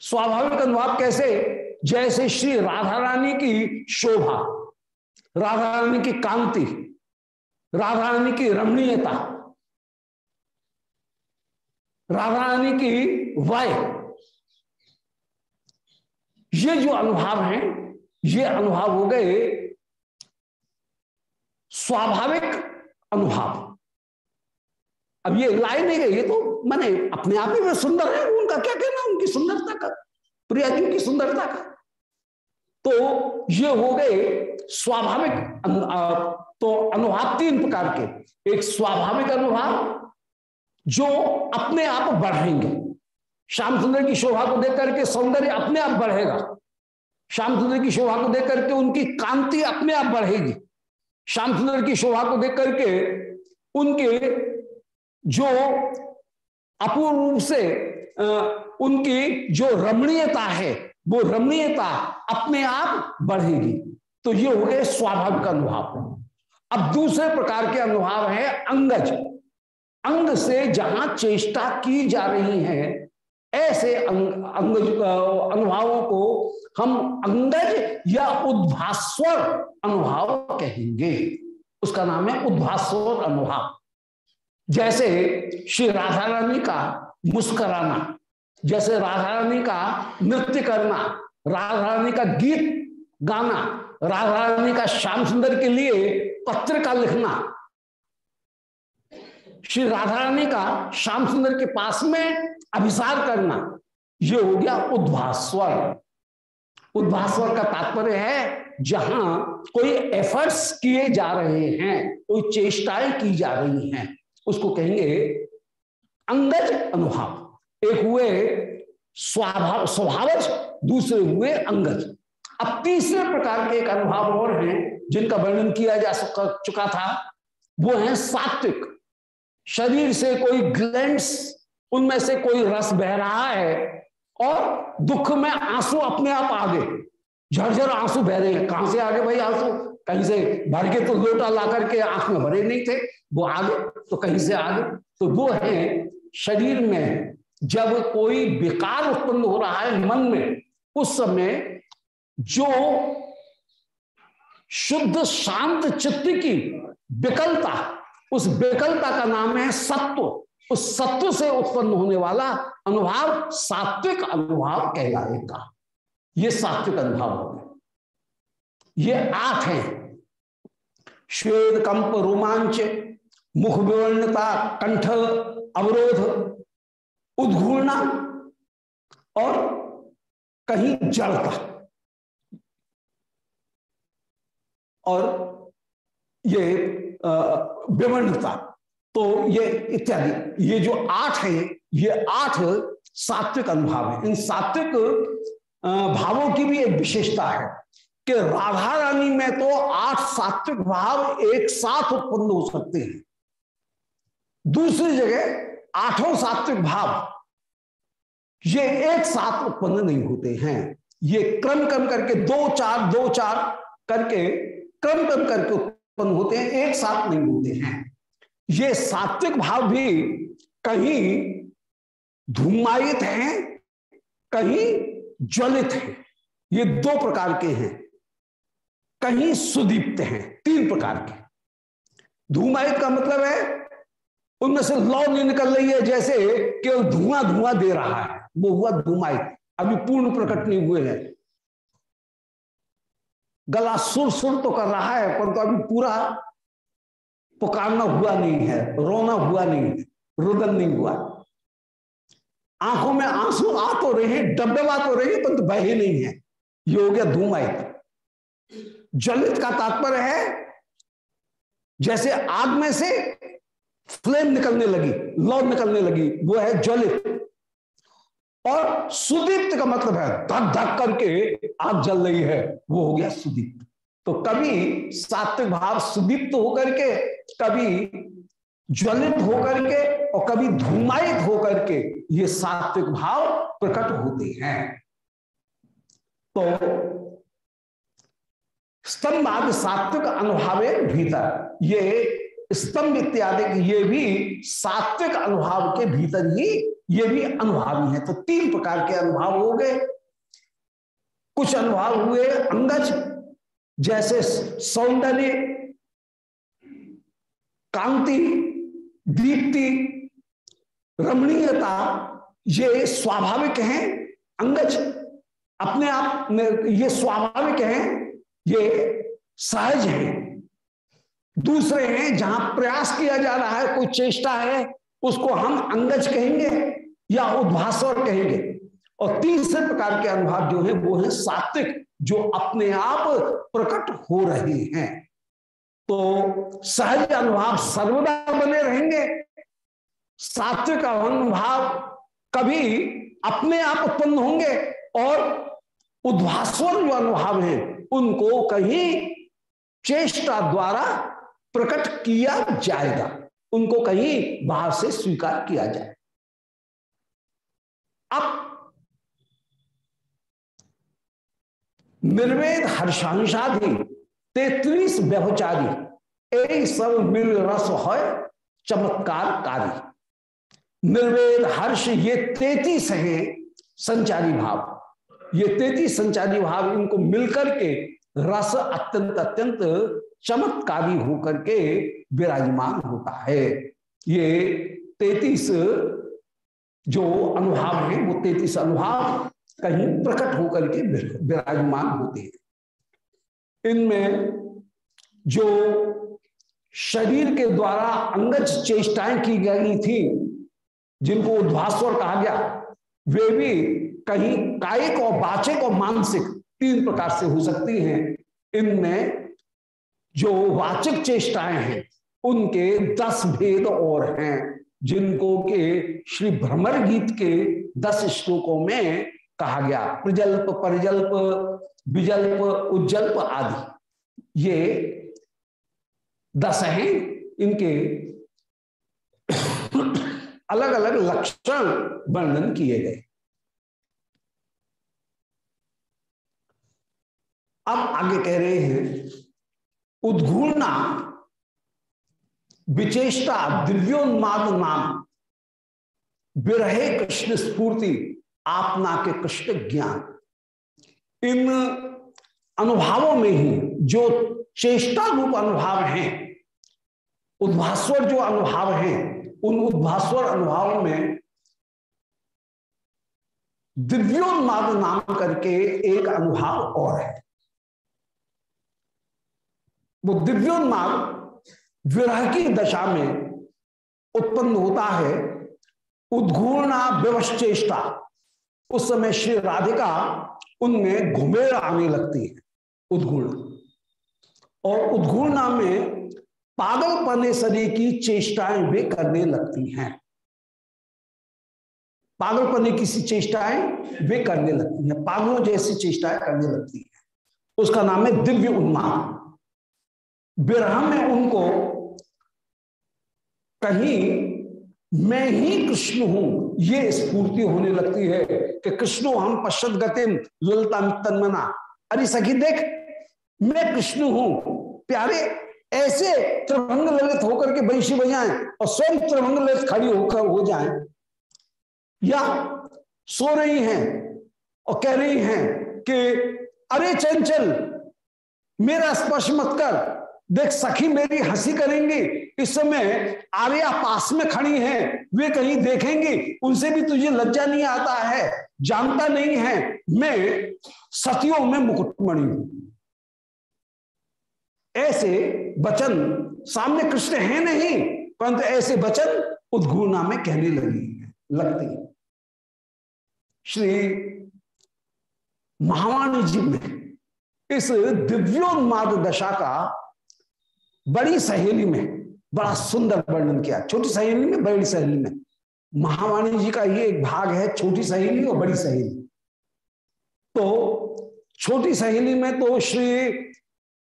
[SPEAKER 2] स्वाभाविक अनुभाव कैसे? जैसे श्री राधा रानी की शोभा, राधा रानी की कांति, राधा रानी की रमणीयता, राधा रानी की वय। ये जो अनुभाव हैं, ये अनुभव हो गए स्वाभाविक अनुभाव। अब ये लाए नहीं गए ये तो मैंने अपने आप ही में सुंदर है, उनका क्या कहना उनकी सुंदरता का प्रिया जी की सुंदरता का। तो ये हो गए स्वाभाविक तो अनुभाव तीन प्रकार के। एक स्वाभाविक अनुभाव, जो अपने आप बढ़ेंगे। श्याम सुंदर की शोभा को देख करके सौंदर्य अपने आप बढ़ेगा। श्याम सुंदर की शोभा को देख करके उनकी कांति अपने आप बढ़ेगी। श्याम सुंदर की शोभा को देख करके उनके जो अपूर्व रूप से उनकी जो रमणीयता है, वो रमणीयता अपने आप बढ़ेगी। तो ये हो गए स्वाभाविक अनुभव। अब दूसरे प्रकार के अनुभव है अंगज। अंग से जहाँ चेष्टा की जा रही है ऐसे अंग, अनुभावों को हम अंगज या उद्भास्वर अनुभाव कहेंगे। उसका नाम है उद्भास्वर अनुभाव। जैसे श्री राधा रानी का मुस्कराना जैसे राधा रानी का नृत्य करना राधा रानी का गीत गाना राधा रानी का श्याम सुंदर के लिए पत्र का लिखना। श्री राधा रानी का श्याम सुंदर के पास में अभिसार करना, ये हो गया उद्भास्वर। उद्भास्वर का तात्पर्य है, जहाँ कोई एफर्ट्स किए जा रहे हैं, कोई चेष्टाएँ की जा रही हैं, उसको कहेंगे अंगज अनुभाव। एक हुए स्वभाव, स्वभावज, दूसरे हुए अंगज। अब तीसरे प्रकार के एक अनुभाव और हैं, जिनका वर्णन किया जा चुका था, वो है सात्विक। शरीर से कोई ग्लैंड्स उनमें से कोई रस बह रहा है और दुख में आँसू अपने आप आगे झरझर आँसू बह रहे हैं। कहाँ से आगे भाई आँसू? कहीं से भर के तो लोटा ला करके आँख में भरे नहीं थे। वो आगे तो कहीं से आ गए। तो वो है शरीर में जब कोई विकार उत्पन्न हो रहा है मन में, उस समय जो शुद्ध शांत चित्त की विकलता, उस विकलता का नाम है सत्व। उस सत्व से उत्पन्न होने वाला अनुभाव सात्विक अनुभाव कहलाएगा। ये सात्विक अनुभाव हो गए। ये आठ हैं। श्वेद कंप, रोमांच मुख विवर्णता कंठ, अवरोध, उद्घूर्णा और कहीं जड़ता और ये विवर्णता। तो ये इत्यादि। ये जो आठ है, ये आठ सात्विक अनुभाव है। इन सात्विक भावों की भी एक विशेषता है कि राधा रानी में तो आठ सात्विक भाव एक साथ उत्पन्न हो सकते हैं। दूसरी जगह आठों सात्विक भाव, ये एक साथ उत्पन्न नहीं होते हैं। ये क्रम क्रम करके दो चार दो चार करके क्रम क्रम करके उत्पन्न होते हैं, एक साथ नहीं होते हैं। ये सात्विक भाव भी कहीं धूमायित है, कहीं ज्वलित है। ये दो प्रकार के हैं। कहीं सुदीप्त हैं, तीन प्रकार के। धूमायित का मतलब है, उनमें से लौ नहीं निकल रही है, जैसे केवल धुआँ धुआँ दे रहा है। वो हुआ धूमायित। अभी पूर्ण प्रकट नहीं हुए हैं। गला सुर सुर तो कर रहा है, परंतु तो अभी पूरा पुकारना हुआ नहीं है, रोना हुआ नहीं है रुदन नहीं हुआ। आँखों में आँसू आ तो रहे हैं डबडबा तो रहे हैं परंतु बहे नहीं है। ये हो गया धूमायित जलित का तात्पर्य है, जैसे आग में से फ्लेम निकलने लगी लौ निकलने लगी, वो है ज्वलित और सुदीप्त का मतलब है, धक धक करके आग जल रही है, वो हो गया सुदीप्त। तो कभी सात्विक भाव सुदीप्त होकर के कभी ज्वलित होकर के और कभी धूमायित होकर के ये सात्विक भाव प्रकट होते हैं। तो स्तंभ आदि सात्विक अनुभावे भीतर, ये स्तंभ इत्यादि ये भी सात्विक अनुभाव के भीतर ही ये भी अनुभावी है। तो तीन प्रकार के अनुभाव हो गए। कुछ अनुभाव हुए अंगज, जैसे सौंदर्य कांति दीप्ति, रमणीयता, ये स्वाभाविक हैं, अंगज। अपने आप ये स्वाभाविक हैं, ये सहज हैं। दूसरे हैं, जहाँ प्रयास किया जा रहा है, कोई चेष्टा है, उसको हम अंगज कहेंगे या उद्भास्वर कहेंगे। और तीसरे प्रकार के अनुभव जो है, वो है सात्विक, जो अपने आप प्रकट हो रहे हैं। तो सहज अनुभाव सर्वदा बने रहेंगे। सात्विक अनुभाव कभी अपने आप उत्पन्न होंगे और उद्भास्वर जो अनुभाव है, उनको कहीं चेष्टा द्वारा प्रकट किया जाएगा। उनको कहीं बाहर से स्वीकार किया जाए। अब निर्वेद हर्षांशाधि तेतरीस व्यभचारी एक सब मिल रस है चमत्कार कारी। निर्वेद हर्ष, ये तैतीस है संचारी भाव। ये तैतीस संचारी भाव इनको मिलकर के रस अत्यंत अत्यंत चमत्कारी होकर के विराजमान होता है। ये तैतीस जो अनुभाव है, वो तैतीस अनुभाव कहीं प्रकट होकर के विराजमान होते हैं। इनमें जो शरीर के द्वारा अंगज चेष्टाएँ की गई थी, जिनको उद्वास्वर कहा गया, वे भी कहीं कायिक और बाचिक और मानसिक तीन प्रकार से हो सकती हैं। इनमें जो वाचिक चेष्टाएँ हैं, उनके दस भेद और हैं, जिनको के श्री भ्रमर गीत के दस श्लोकों में कहा गया। प्रजल्प, परिजल्प विजल्प उज्जल्प आदि। ये दस हैं, इनके अलग अलग लक्षण वर्णन किए गए। अब आगे कह रहे हैं, उद्घूर्णा विचेष्टा दिव्योन्माद नाम। विरहे कृष्ण स्फूर्ति, आपना के कृष्ण ज्ञान। इन अनुभावों में ही जो चेष्टा रूप अनुभाव हैं, उद्भास्वर जो अनुभाव हैं, उन उद्भास्वर अनुभावों में दिव्योन्माद नाम करके एक अनुभाव और है। वो दिव्योन्माद विरह की दशा में उत्पन्न होता है, उद्घूर्णा विवश्चेष्टा उस समय श्री राधिका उनमें घुमेर आने लगती है उद्घूर्ण और उद्घूर्णा में पागल पने शरीर की चेष्टाएँ वे करने लगती हैं। पागलपने की सी चेष्टाएँ वे करने लगती हैं, पागलों जैसी चेष्टाएँ करने लगती हैं। उसका नाम है दिव्य उन्माद। विरह में उनको कहीं मैं ही कृष्ण हूँ। ये स्फूर्ति होने लगती है कि कृष्णो हम पश्चत गतिम ललता तन्मना। अरे सखी देख, मैं कृष्ण हूँ। प्यारे, ऐसे त्रिभंग ललित होकर के बंशी बजाएँ और स्वयं त्रिभंग ललित खड़ी होकर हो जाएँ। या सो रही हैं और कह रही हैं कि, अरे चंचल, मेरा स्पर्श मत कर। देख, सखी मेरी हँसी करेंगी इस समय आर्या पास में खड़ी हैं। वे कहीं देखेंगी, उनसे भी तुझे लज्जा नहीं आता है, जानता नहीं है। मैं सतियों में मुकुटमणि हूँ। ऐसे वचन सामने कृष्ण है नहीं, परंतु ऐसे वचन उद्घूर्णा में कहने लगी लगती श्री महावाणी जी में इस दिव्योन्माद दशा का बड़ी सहेली में बड़ा सुंदर वर्णन किया। छोटी सहेली में बड़ी सहेली में महावाणी जी का ये एक भाग है, छोटी सहेली और बड़ी सहेली। तो छोटी सहेली में तो श्री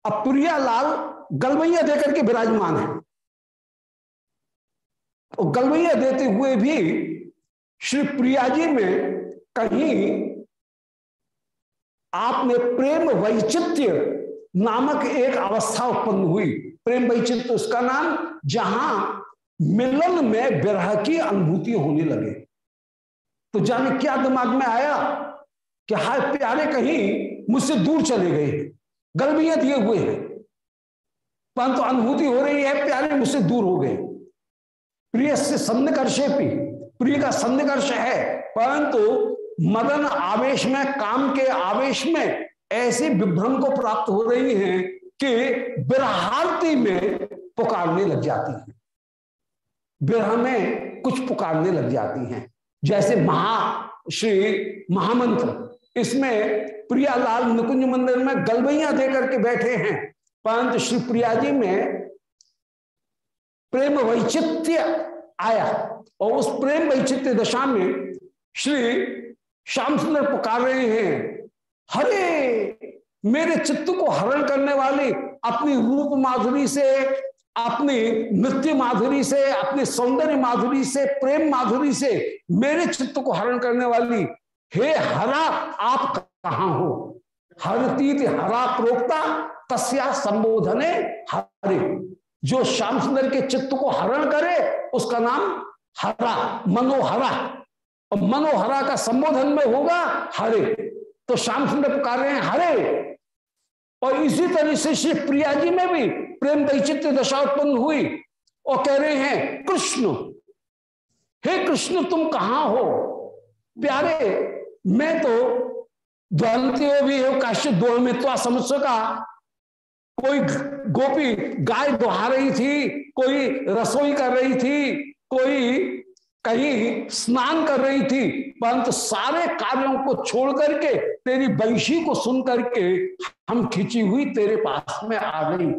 [SPEAKER 2] अप्रिया लाल गलवैया देकर के विराजमान है। और गलवैया देते हुए भी श्री प्रिया जी में कहीं आपने प्रेम वैचित्य नामक एक अवस्था उत्पन्न हुई। प्रेम वैचित्य उसका नाम, जहाँ मिलन में विरह की अनुभूति होने लगे। तो जाने क्या दिमाग में आया कि हाय प्यारे कहीं मुझसे दूर चले गए गलबियाँ दिए हुए हैं। परंतु अनुभूति हो रही है, प्यारे मुझसे दूर हो गए। प्रिय से संधिकर्षे भी, प्रिय का संधिकर्ष है, परंतु मदन आवेश में, काम के आवेश में ऐसे विभ्रम को प्राप्त हो रही हैं कि बिरहारती में पुकारने लग जाती हैं। बिरह में कुछ पुकारने लग जाती हैं। जैसे महा, श्री महामंत्र। इसमें प्रियालाल निकुंज मंदिर में गलबैया देकर के बैठे हैं। परंतु श्री प्रिया जी में प्रेम वैचित्य आया और उस प्रेम वैचित्य दशा में श्री श्याम सुंदर पुकार रहे हैं। हरे! मेरे चित्त को हरण करने वाली अपनी रूप माधुरी से, अपनी नृत्य माधुरी से, अपने सौंदर्य माधुरी से, प्रेम माधुरी से मेरे चित्त को हरण करने वाली, हे हरा, आप कहा हो? हरतीत हरा प्रोक्ता तस्या संबोधने हरे। जो श्याम सुंदर के चित्त को हरण करे, उसका नाम हरा, मनोहरा। और मनोहरा का संबोधन में होगा हरे। तो श्याम सुंदर पुकार रहे हैं, हरे। और इसी तरह से श्री प्रिया जी में भी प्रेम वैचित्र दशा उत्पन्न हुई और कह रहे हैं, कृष्ण, हे कृष्ण, तुम कहाँ हो? प्यारे, मैं तो द्वंत्यो भी हो, काश्य दो मित्वा समुद्र का कोई गोपी गाय दुहा रही थी, कोई रसोई कर रही थी, कोई कहीं स्नान कर रही थी, परंतु सारे कार्यों को छोड़ करके, तेरी बंशी को सुन करके हम खिंची हुई तेरे पास में आ गई।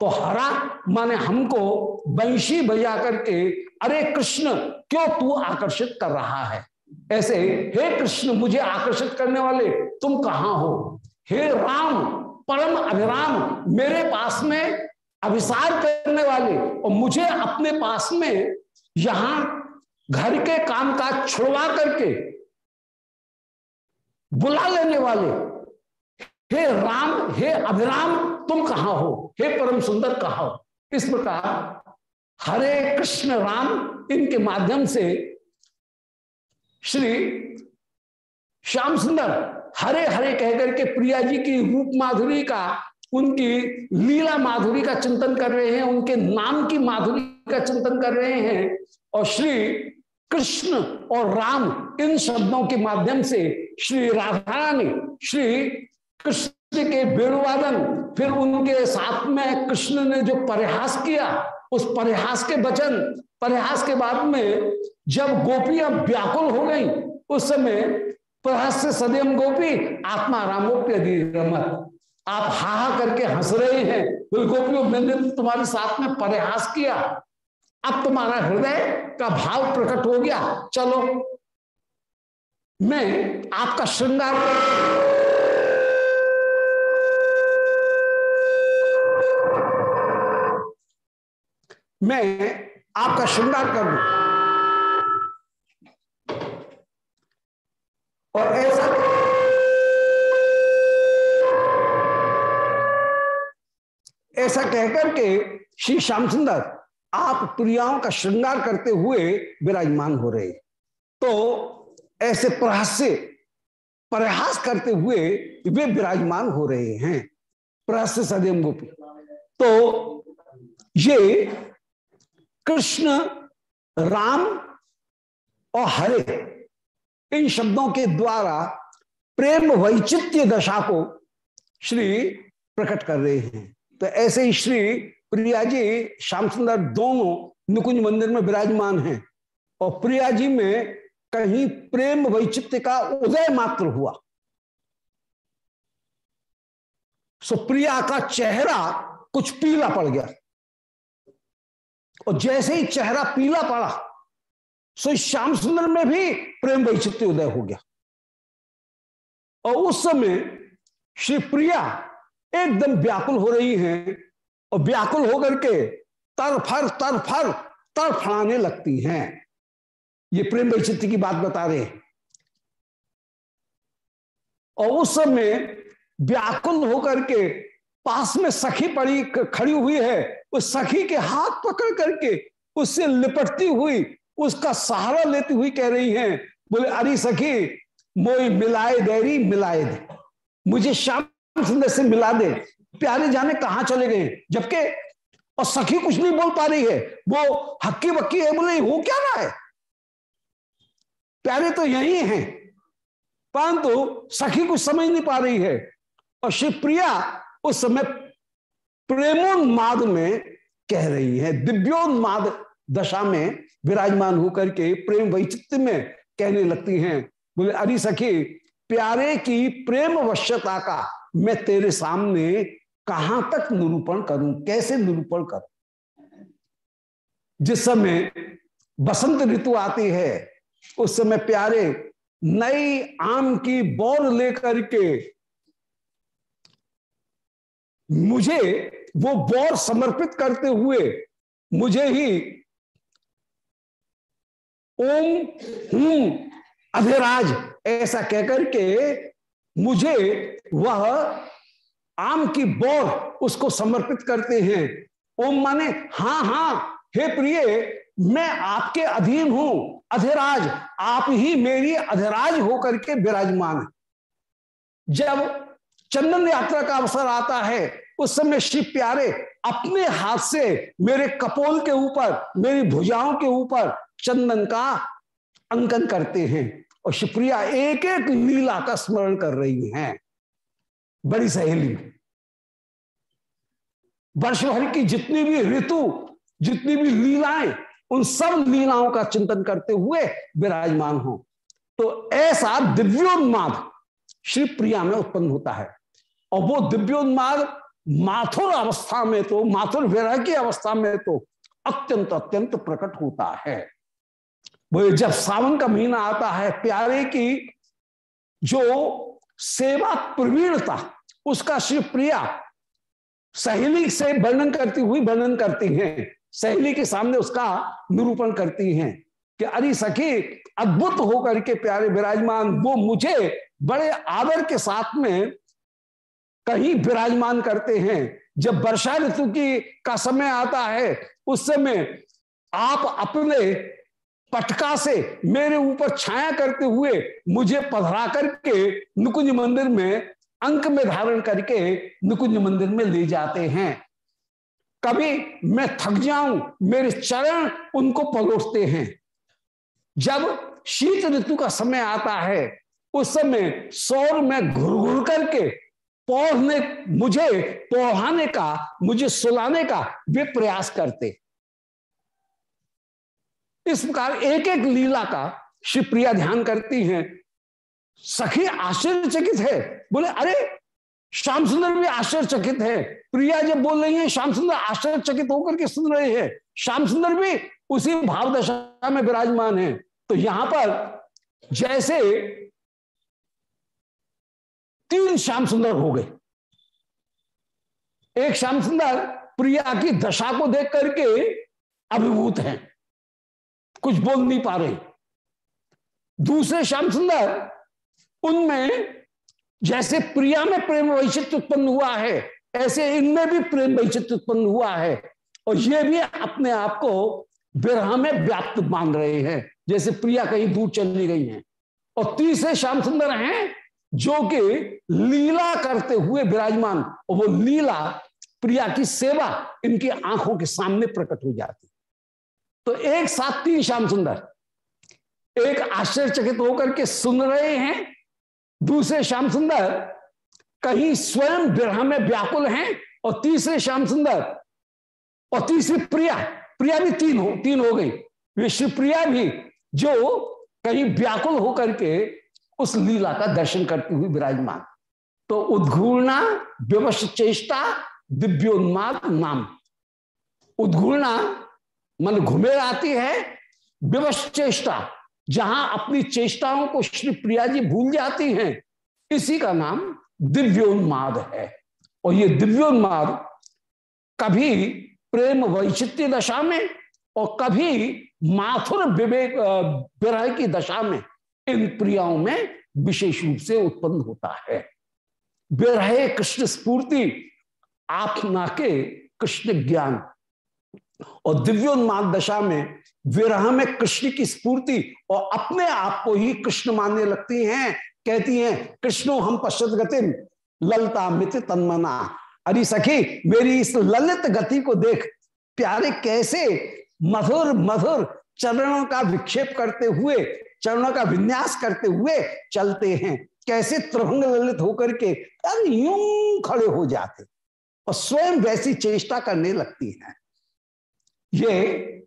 [SPEAKER 2] तो हरा, माने हमको बंशी बजा करके, अरे कृष्ण, क्यों तू आकर्षित कर रहा है? ऐसे, हे कृष्ण, मुझे आकर्षित करने वाले, तुम कहा हो? हे राम, परम अभिराम, मेरे पास में अभिसार करने वाले और मुझे अपने पास में यहाँ घर के काम काज छुड़वा करके बुला लेने वाले, हे राम, हे अभिराम, तुम कहाँ हो? हे परम सुंदर कहा हो? इस प्रकार हरे कृष्ण राम इनके माध्यम से श्री श्याम सुंदर हरे हरे कहकर के प्रिया जी की रूप माधुरी का, उनकी लीला माधुरी का चिंतन कर रहे हैं, उनके नाम की माधुरी का चिंतन कर रहे हैं और श्री कृष्ण और राम इन शब्दों के माध्यम से श्री राधा श्री कृष्ण के वेणुवादन, फिर उनके साथ में कृष्ण ने जो परिहास किया, उस परिहास के वचन, परिहास के बाद में जब गोपियाँ व्याकुल हो गई, उस समय प्रहस से सदैव गोपी, आत्मा रामोप्यदि रमत आप हाहा करके हंस रहे हैं। गोपियों, मैंने तुम्हारे साथ में परिहास किया। अब तुम्हारा हृदय का भाव प्रकट हो गया। चलो, मैं आपका श्रृंगार मैं आपका श्रृंगार कर दू। और ऐसा ऐसा कहकर के श्री श्याम सुंदर आप प्रियाओं का श्रृंगार करते हुए विराजमान हो रहे। तो ऐसे प्रहास से प्रयास करते हुए वे विराजमान हो रहे हैं। प्रहास से सदैव गोपी। तो ये कृष्ण, राम और हरे, इन शब्दों के द्वारा प्रेम वैचित्य दशा को श्री प्रकट कर रहे हैं। तो ऐसे ही श्री प्रिया जी श्याम सुंदर दोनों निकुंज मंदिर में विराजमान हैं। और प्रिया जी में कहीं प्रेम वैचित्र का उदय मात्र हुआ। सो प्रिया का चेहरा कुछ पीला पड़ गया। और जैसे ही चेहरा पीला पड़ा, सो श्याम सुंदर में भी प्रेम वैचित्र उदय हो गया। और उस समय श्री प्रिया एकदम व्याकुल हो रही हैं और व्याकुल होकर के तरफर तरफर तरफड़ाने लगती हैं। ये प्रेम वैचित्र की बात बता रहे और उस समय व्याकुल होकर के पास में सखी पड़ी, खड़ी हुई है। उस सखी के हाथ पकड़ करके उससे लिपटती हुई उसका सहारा लेती हुई कह रही हैं, बोले, अरे सखी, मोई मिलाए देरी, मिलाए दे। मुझे श्याम सुंदर से मिला दे। प्यारे जाने कहा चले गए? जबकि और सखी कुछ नहीं बोल पा रही है। वो हक्की बक्की है बोले वो क्या रहा है? प्यारे तो यही हैं, परंतु सखी कुछ समझ नहीं पा रही है। और शिवप्रिया उस समय प्रेमोन्माद में कह रही है, दिव्योन्माद दशा में विराजमान होकर के प्रेम वैचित्र में कहने लगती हैं। बोले, अरे सखी, प्यारे की प्रेम वश्यता का मैं तेरे सामने कहाँ तक निरूपण करूँ? कैसे निरूपण करूँ? जिस समय बसंत ऋतु आती है, उस समय प्यारे नई आम की बौर लेकर के मुझे वो बौर समर्पित करते हुए मुझे ही ओम हूँ अधिराज ऐसा कहकर के मुझे वह आम की बोर उसको समर्पित करते हैं। ओम माने हाँ हाँ हे प्रिय, मैं आपके अधीन हूँ। अधिराज, आप ही मेरी अधिराज होकर के विराजमान है। जब चंदन यात्रा का अवसर आता है, उस समय श्री प्यारे, अपने हाथ से मेरे कपोल के ऊपर, मेरी भुजाओं के ऊपर चंदन का अंकन करते हैं। और शिवप्रिया एक एक लीला का स्मरण कर रही हैं। बड़ी सहेली। वर्ष भर की जितनी भी ऋतु, जितनी भी लीलाएँ, उन सब लीलाओं का चिंतन करते हुए विराजमान हो। तो ऐसा दिव्योन्माद श्री प्रिया में उत्पन्न होता है। और वो दिव्योन्माद माथुर अवस्था में तो माथुर विरह की अवस्था में तो अत्यंत अत्यंत प्रकट होता है। वो जब सावन का महीना आता है, प्यारे की जो सेवा प्रवीणता उसका श्री प्रिया सहेली से वर्णन करती हुई वर्णन करती हैं। सहेली के सामने उसका निरूपण करती हैं कि अरे सखी, अद्भुत होकर के प्यारे विराजमान, वो मुझे बड़े आदर के साथ में कहीं विराजमान करते हैं। जब वर्षा ऋतु की का समय आता है, उस समय आप अपने पटका से मेरे ऊपर छाया करते हुए मुझे पधरा करके नुकुंज मंदिर में अंक में धारण करके नुकुंज मंदिर में ले जाते हैं। कभी मैं थक जाऊँ, मेरे चरण उनको पलोटते हैं। जब शीत ऋतु का समय आता है, उस समय सौर में घुर घुर करके पौधने, मुझे पौहाने का, मुझे सुलाने का वे प्रयास करते। इस प्रकार एक एक लीला का शिवप्रिया ध्यान करती हैं। सखी आश्चर्यचकित है। बोले, अरे, श्याम सुंदर भी आश्चर्यचकित है। प्रिया जब बोल रही है, श्याम सुंदर आश्चर्यचकित होकर के सुन रहे हैं। श्याम सुंदर भी उसी भाव दशा में विराजमान है। तो यहाँ पर जैसे तीन श्याम सुंदर हो गए। एक श्याम सुंदर प्रिया की दशा को देख करके अभिभूत हैं। कुछ बोल नहीं पा रहे। दूसरे श्याम सुंदर उनमें जैसे प्रिया में प्रेम वैचित्र उत्पन्न हुआ है, ऐसे इनमें भी प्रेम वैचित्र उत्पन्न हुआ है। और ये भी अपने आप को विरह में व्याप्त मान रहे हैं, जैसे प्रिया कहीं दूर चली गई हैं। और तीसरे श्याम सुंदर हैं, जो कि लीला करते हुए विराजमान, और वो लीला प्रिया की सेवा इनकी आँखों के सामने प्रकट हो जाती। तो एक साथ तीन श्याम सुंदर, एक आश्चर्यचकित होकर के सुन रहे हैं दूसरे श्याम सुंदर, कहीं स्वयं विरह में व्याकुल हैं, और तीसरे श्याम सुंदर, और तीसरी प्रिया प्रिया भी तीन हो तीन हो गई। विश्व प्रिया भी, जो कहीं व्याकुल होकर के उस लीला का दर्शन करती हुई विराजमान। तो उद्घूर्णा, विवश चेष्टा, दिव्योन्माद नाम। उद्घूर्णा, मन घुमेर आती है, विवश चेष्टा जहाँ अपनी चेष्टाओं को श्री प्रिया जी भूल जाती हैं, इसी का नाम दिव्योन्माद है। और ये दिव्योन्माद कभी प्रेम वैचित्य दशा में और कभी माथुर विवेक विरह की दशा में इन प्रियाओं में विशेष रूप से उत्पन्न होता है। विरह कृष्ण स्फूर्ति आप ना के कृष्ण ज्ञान। और दिव्योन्माद दशा में विरह में कृष्ण की स्फूर्ति और अपने आप को ही कृष्ण मानने लगती हैं, कहती हैं, कृष्णो, हम पश्चित गति ललता मित तन्मना। अरे सखी, मेरी इस ललित गति को देख, प्यारे कैसे मधुर मधुर चरणों का विक्षेप करते हुए, चरणों का विन्यास करते हुए चलते हैं। कैसे त्रिभंग ललित होकर के यूँ खड़े हो जाते और स्वयं वैसी चेष्टा करने लगती हैं। ये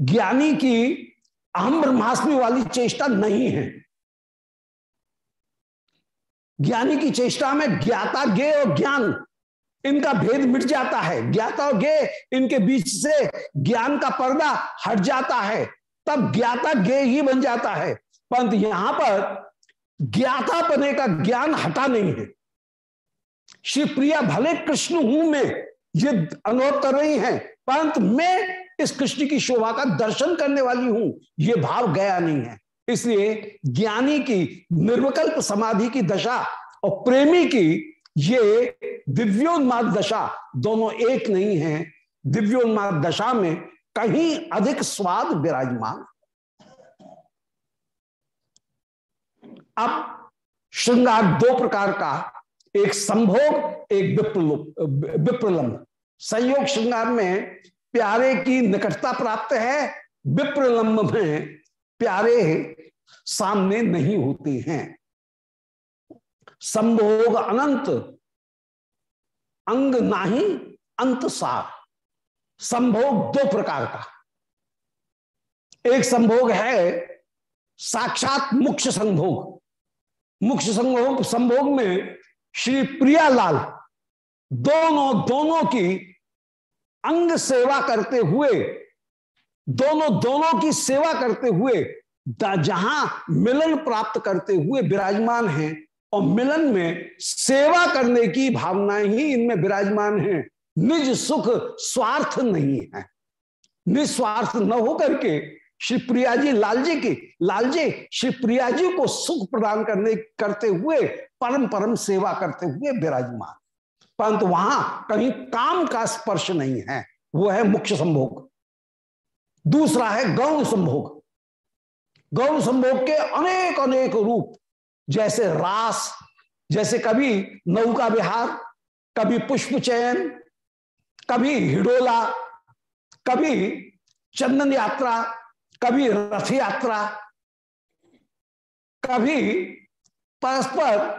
[SPEAKER 2] ज्ञानी की अहम ब्रह्मास्मि वाली चेष्टा नहीं है। ज्ञानी की चेष्टा में ज्ञाता गे और ज्ञान, इनका भेद मिट जाता है। ज्ञाता और गे इनके बीच से ज्ञान का पर्दा हट जाता है। तब ज्ञाता गे ही बन जाता है। परंतु यहाँ पर ज्ञाता बने का ज्ञान हटा नहीं है। श्री प्रिया, भले कृष्ण हूँ मैं, ये अनुभव कर रही हैं, परंतु मैं इस कृष्ण की शोभा का दर्शन करने वाली हूँ, ये भाव गया नहीं है। इसलिए ज्ञानी की निर्विकल्प समाधि की दशा और प्रेमी की ये दिव्योन्माद दशा दोनों एक नहीं है। दिव्योन्माद दशा में कहीं अधिक स्वाद विराजमान। अब श्रृंगार दो प्रकार का, एक संभोग, एक विप्रलंब। संयोग श्रृंगार में प्यारे की निकटता प्राप्त है, विप्रलंब में प्यारे सामने नहीं होते हैं। संभोग अनंत, अंग नाही, अंत सार। संभोग दो प्रकार का। एक संभोग है साक्षात मुख्य संभोग। मुख्य संभोग संभोग में श्री प्रियालाल दोनों दोनों की अंग सेवा करते हुए, दोनों दोनों की सेवा करते हुए जहाँ मिलन प्राप्त करते हुए विराजमान हैं और मिलन में सेवा करने की भावनाएँ ही इनमें विराजमान है। निज सुख स्वार्थ नहीं है। निस्वार्थ न होकर के श्री प्रिया जी लाल जी की लाल जी श्री प्रिया जी को सुख प्रदान करने, करते हुए परम परम सेवा करते हुए विराजमान। परंतु वहाँ कहीं काम का स्पर्श नहीं है, वो है मुख्य संभोग। दूसरा है गौण संभोग। गौण संभोग के अनेक अनेक रूप, जैसे रास, जैसे कभी नौका विहार, कभी पुष्प चयन, कभी हिडोला, कभी चंदन यात्रा, कभी रथ यात्रा, कभी परस्पर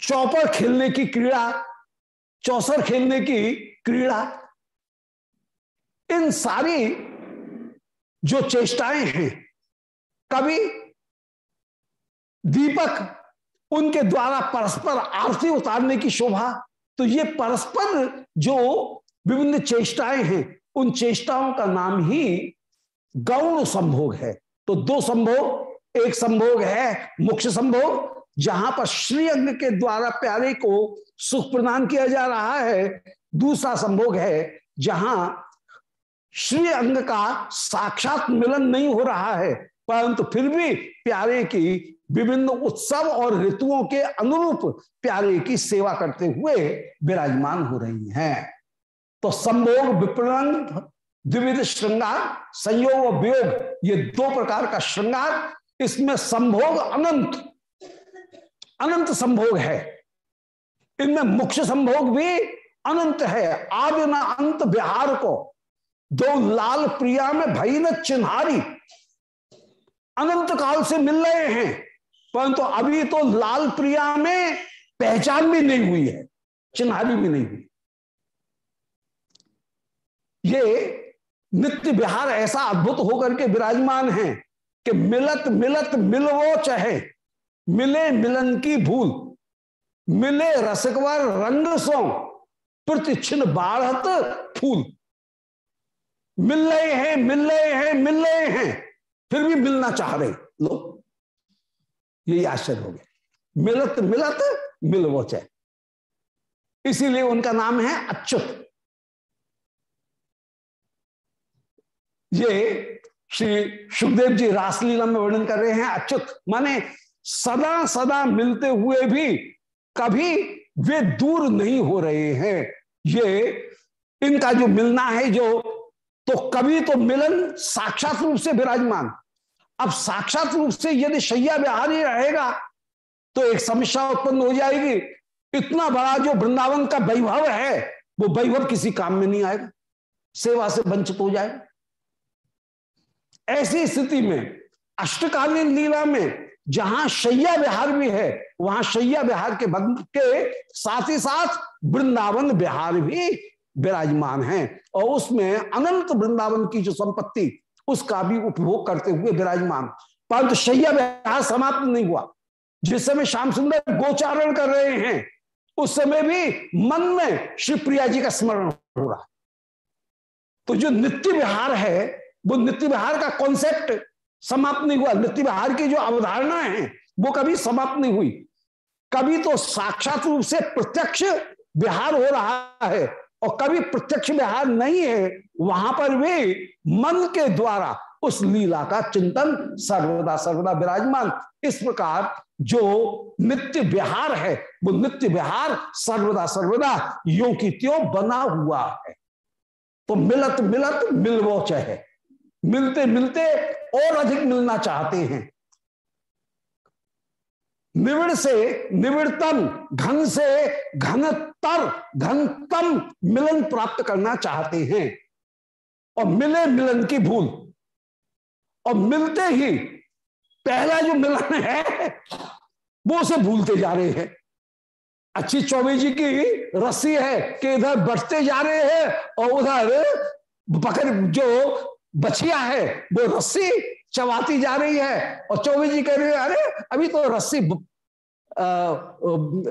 [SPEAKER 2] चौपर खेलने की क्रीड़ा चौसर खेलने की क्रीड़ा। इन सारी जो चेष्टाएँ हैं कभी दीपक, उनके द्वारा परस्पर आरती उतारने की शोभा तो ये परस्पर जो विभिन्न चेष्टाएँ हैं, उन चेष्टाओं का नाम ही गौण संभोग है। तो दो संभोग, एक संभोग है मुख्य संभोग जहाँ पर श्री अंग के द्वारा प्यारे को सुख प्रदान किया जा रहा है, दूसरा संभोग है, जहाँ श्री अंग का साक्षात मिलन नहीं हो रहा है, परंतु फिर भी प्यारे की विभिन्न उत्सव और ऋतुओं के अनुरूप प्यारे की सेवा करते हुए विराजमान हो रही हैं। तो संभोग विपणन द्विविध श्रृंगार, संयोग और वियोग, ये दो प्रकार का श्रृंगार, इसमें संभोग अनंत अनंत संभोग है। इनमें मुख्य संभोग भी अनंत है। आदि न अंत बिहार को। दो लाल प्रिया में भई न चिन्हारी। अनंत काल से मिल रहे हैं, परंतु तो अभी तो लाल प्रिया में पहचान भी नहीं हुई है, चिन्हारी भी नहीं हुई। ये नित्य विहार ऐसा अद्भुत होकर के विराजमान है कि मिलत मिलत मिलवो चाहे। मिले मिलन की भूल, मिले रसकवर रंग सो प्रतिक्षण बाढ़त फूल। मिल रहे हैं, मिल रहे हैं, मिल रहे हैं, फिर भी मिलना चाह रहे लोग यही आश्चर्य हो गया। मिलत मिलत, मिल वो चाहे। इसीलिए उनका नाम है अच्युत। ये श्री सुखदेव जी रासलीला में वर्णन कर रहे हैं अच्युत। माने सदा सदा मिलते हुए भी कभी वे दूर नहीं हो रहे हैं। ये इनका जो मिलना है जो तो कभी तो मिलन साक्षात रूप से विराजमान। अब साक्षात रूप से यदि शैया विहार ही रहेगा तो एक समस्या उत्पन्न हो जाएगी। इतना बड़ा जो वृंदावन का वैभव है, वो वैभव किसी काम में नहीं आएगा। सेवा से वंचित हो जाएगा। ऐसी स्थिति में, अष्टकालीन लीला में जहाँ शैया विहार भी है, वहाँ शैया विहार के बंद के साथ ही साथ वृंदावन विहार भी विराजमान है। और उसमें अनंत वृंदावन की जो संपत्ति, उसका भी उपभोग करते हुए विराजमान। परंतु शैया विहार समाप्त नहीं हुआ। जिस समय श्याम सुंदर गोचारण कर रहे हैं, उस समय भी मन में श्री प्रिया जी का स्मरण हो रहा। तो जो नित्य विहार है, वो नित्य विहार का कॉन्सेप्ट समाप्त नहीं हुआ। नित्य विहार की जो अवधारणा है, वो कभी समाप्त नहीं हुई। कभी तो साक्षात रूप से प्रत्यक्ष विहार हो रहा है और कभी प्रत्यक्ष विहार नहीं है, वहाँ पर भी मन के द्वारा उस लीला का चिंतन सर्वदा सर्वदा विराजमान। इस प्रकार जो नित्य विहार है, वो नित्य विहार सर्वदा सर्वदा यो की त्यो बना हुआ है। तो मिलत मिलत मिलवो चाहे। मिलते मिलते और अधिक मिलना चाहते हैं। निविड़ से निविड़तम घन से घनतर, घनतम मिलन प्राप्त करना चाहते हैं। और मिले मिलन की भूल। और मिलते ही पहला जो मिलन है, वो उसे भूलते जा रहे हैं। अच्छी चौबे जी की रस्सी है कि इधर बढ़ते जा रहे हैं और उधर पकड़ जो बछिया है, वो रस्सी चबाती जा रही है और चौबे जी कह रहे हैं, अरे, अभी तो रस्सी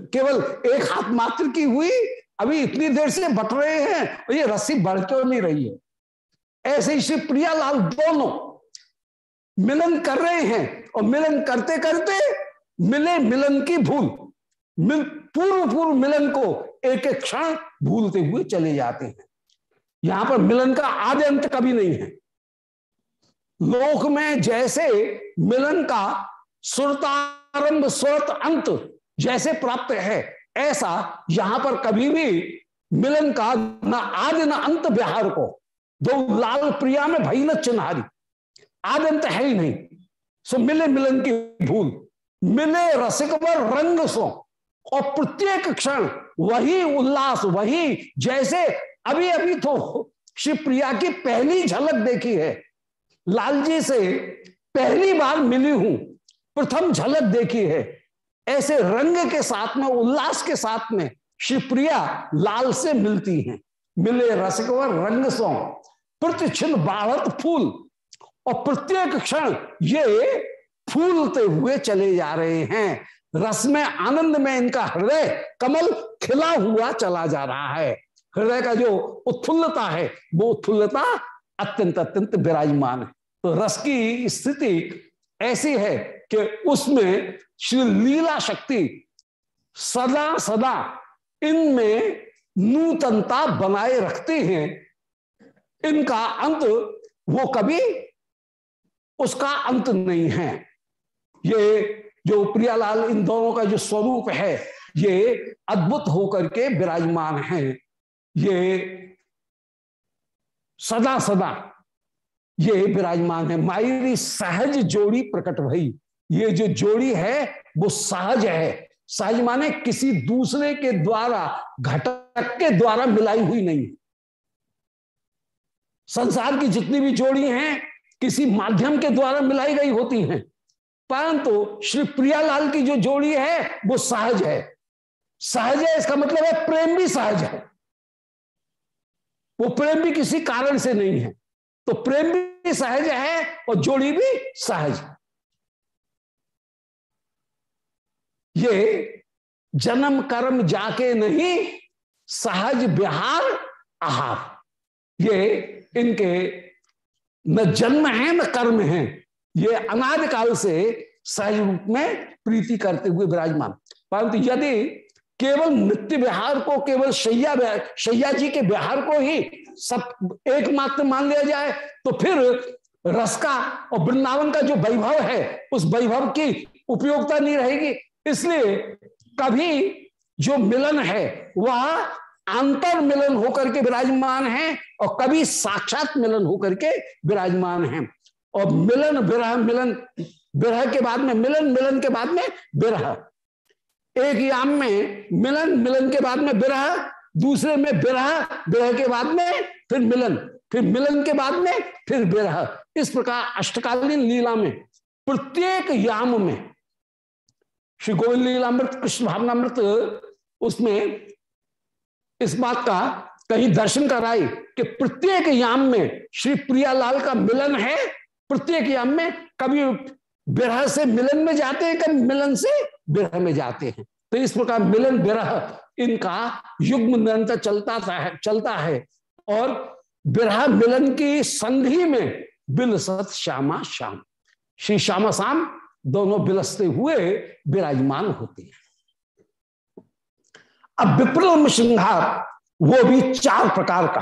[SPEAKER 2] केवल एक हाथ मात्र की हुई, अभी इतनी देर से बट रहे हैं और ये रस्सी बढ़ क्यों नहीं रही है? ऐसे ही श्री प्रियालाल दोनों मिलन कर रहे हैं और मिलन करते करते मिले मिलन की भूल, मिल पूर्व पूर्व मिलन को एक एक क्षण भूलते हुए चले जाते हैं। यहाँ पर मिलन का आदि अंत कभी नहीं है। लोक में जैसे मिलन का सुरतारंभ सुरत अंत जैसे प्राप्त है, ऐसा यहाँ पर कभी भी मिलन का न आदि न अंत बिहार को दो लाल प्रिया में भई न चिन्हारी आदि अंत है ही नहीं। सो मिले मिलन की भूल, मिले रसिक पर रंग सो, और प्रत्येक क्षण वही उल्लास, वही जैसे अभी अभी तो श्री प्रिया की पहली झलक देखी है। लालजी से पहली बार मिली हूँ। प्रथम झलक देखी है। ऐसे रंग के साथ में, उल्लास के साथ में शिवप्रिया लाल से मिलती हैं। मिले रसकवर रंग सो प्रतिक्षण बाढ़त फूल, और प्रत्येक क्षण ये फूलते हुए चले जा रहे हैं। रस में आनंद में इनका हृदय कमल खिला हुआ चला जा रहा है। हृदय का जो उत्फुल्लता है, वो उत्फुल्लता अत्यंत अत्यंत विराजमान है। तो रस की स्थिति ऐसी है कि उसमें श्री लीला शक्ति सदा सदा इनमें नूतनता बनाए रखते हैं। इनका अंत वो कभी उसका अंत नहीं है। ये जो प्रियालाल, इन दोनों का जो स्वरूप है, ये अद्भुत होकर के विराजमान है। ये सदा सदा। ये विराजमान है। मायरी सहज जोड़ी प्रकट भई। ये जो जोड़ी है, वो सहज है। सहज माने किसी दूसरे के द्वारा, घटक के द्वारा मिलाई हुई नहीं। संसार की जितनी भी जोड़ी हैं, किसी माध्यम के द्वारा मिलाई गई होती हैं। परंतु श्री प्रियालाल की जो जोड़ी है, वो सहज है। सहज है, इसका मतलब है प्रेम भी सहज है। वो प्रेम भी किसी कारण से नहीं है। तो प्रेम भी सहज है और जोड़ी भी सहज। ये जन्म कर्म जाके नहीं, सहज बिहार आहार। ये इनके न जन्म है, न कर्म है। ये अनादिकाल से सहज रूप में प्रीति करते हुए विराजमान। परंतु यदि केवल नित्य विहार को, केवल शैया शैया जी के विहार को ही सब एकमात्र मान लिया जाए तो फिर रस का और वृंदावन का जो वैभव है, उस वैभव की उपयोगिता नहीं रहेगी। इसलिए कभी जो मिलन है, वह अंतर मिलन होकर के विराजमान है और कभी साक्षात मिलन होकर के विराजमान है। और मिलन, विरह मिलन, विरह के बाद में, मिलन मिलन के बाद में विरह। एक याम में मिलन मिलन के बाद में विरह दूसरे में विरह विरह के बाद में फिर मिलन फिर मिलन के बाद में फिर विरह इस प्रकार अष्टकालीन लीला में, प्रत्येक याम में, श्री गोविंद लीलामृत, कृष्ण भावनामृत, उसमें इस बात का कहीं दर्शन कराई कि प्रत्येक याम में श्री प्रियालाल का मिलन है, प्रत्येक याम में कभी विरह से मिलन में जाते हैं कभी मिलन से विरह में जाते हैं? तो इस प्रकार मिलन विरह इनका युग्म निरंतर चलता है चलता है। और विरह मिलन की संधि में बिलसत श्यामा श्याम। श्री श्यामा श्याम दोनों बिलसते हुए विराजमान होते हैं। अब विप्रलम श्रृंगार वो भी चार प्रकार का।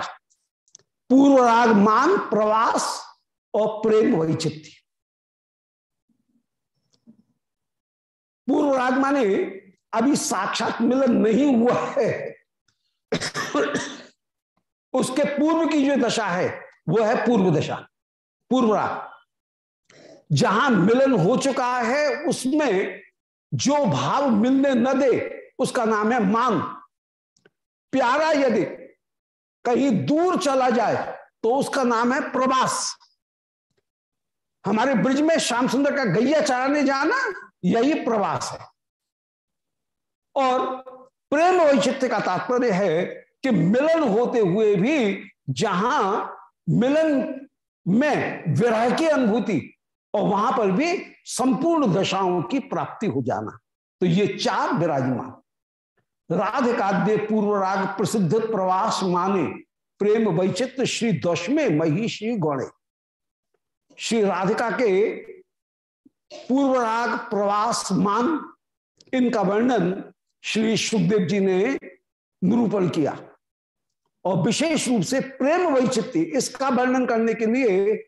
[SPEAKER 2] पूर्व राग मान, प्रवास और प्रेम वैचित्य पूर्व राग माने अभी साक्षात मिलन नहीं हुआ है। उसके पूर्व की जो दशा है, वो है पूर्व दशा, पूर्व राग। जहाँ मिलन हो चुका है, उसमें जो भाव मिलने न दे, उसका नाम है मांग। प्यारा यदि कहीं दूर चला जाए तो उसका नाम है प्रवास। हमारे ब्रिज में श्याम सुंदर का गैया चराने जाना यही प्रवास है। और प्रेम वैचित्र का तात्पर्य है कि मिलन होते हुए भी जहाँ मिलन में विरह की अनुभूति और वहाँ पर भी संपूर्ण दशाओं की प्राप्ति हो जाना। तो ये चार विराजमान। राधिकाद्य पूर्व राग प्रसिद्ध प्रवास माने प्रेम वैचित्र श्री दशमे मही श्री गौणे। श्री राधिका के पूर्व राग प्रवास मान, इनका वर्णन श्री सुखदेव जी ने निरूपण किया। और विशेष रूप से प्रेम वैचित्र इसका वर्णन करने के लिए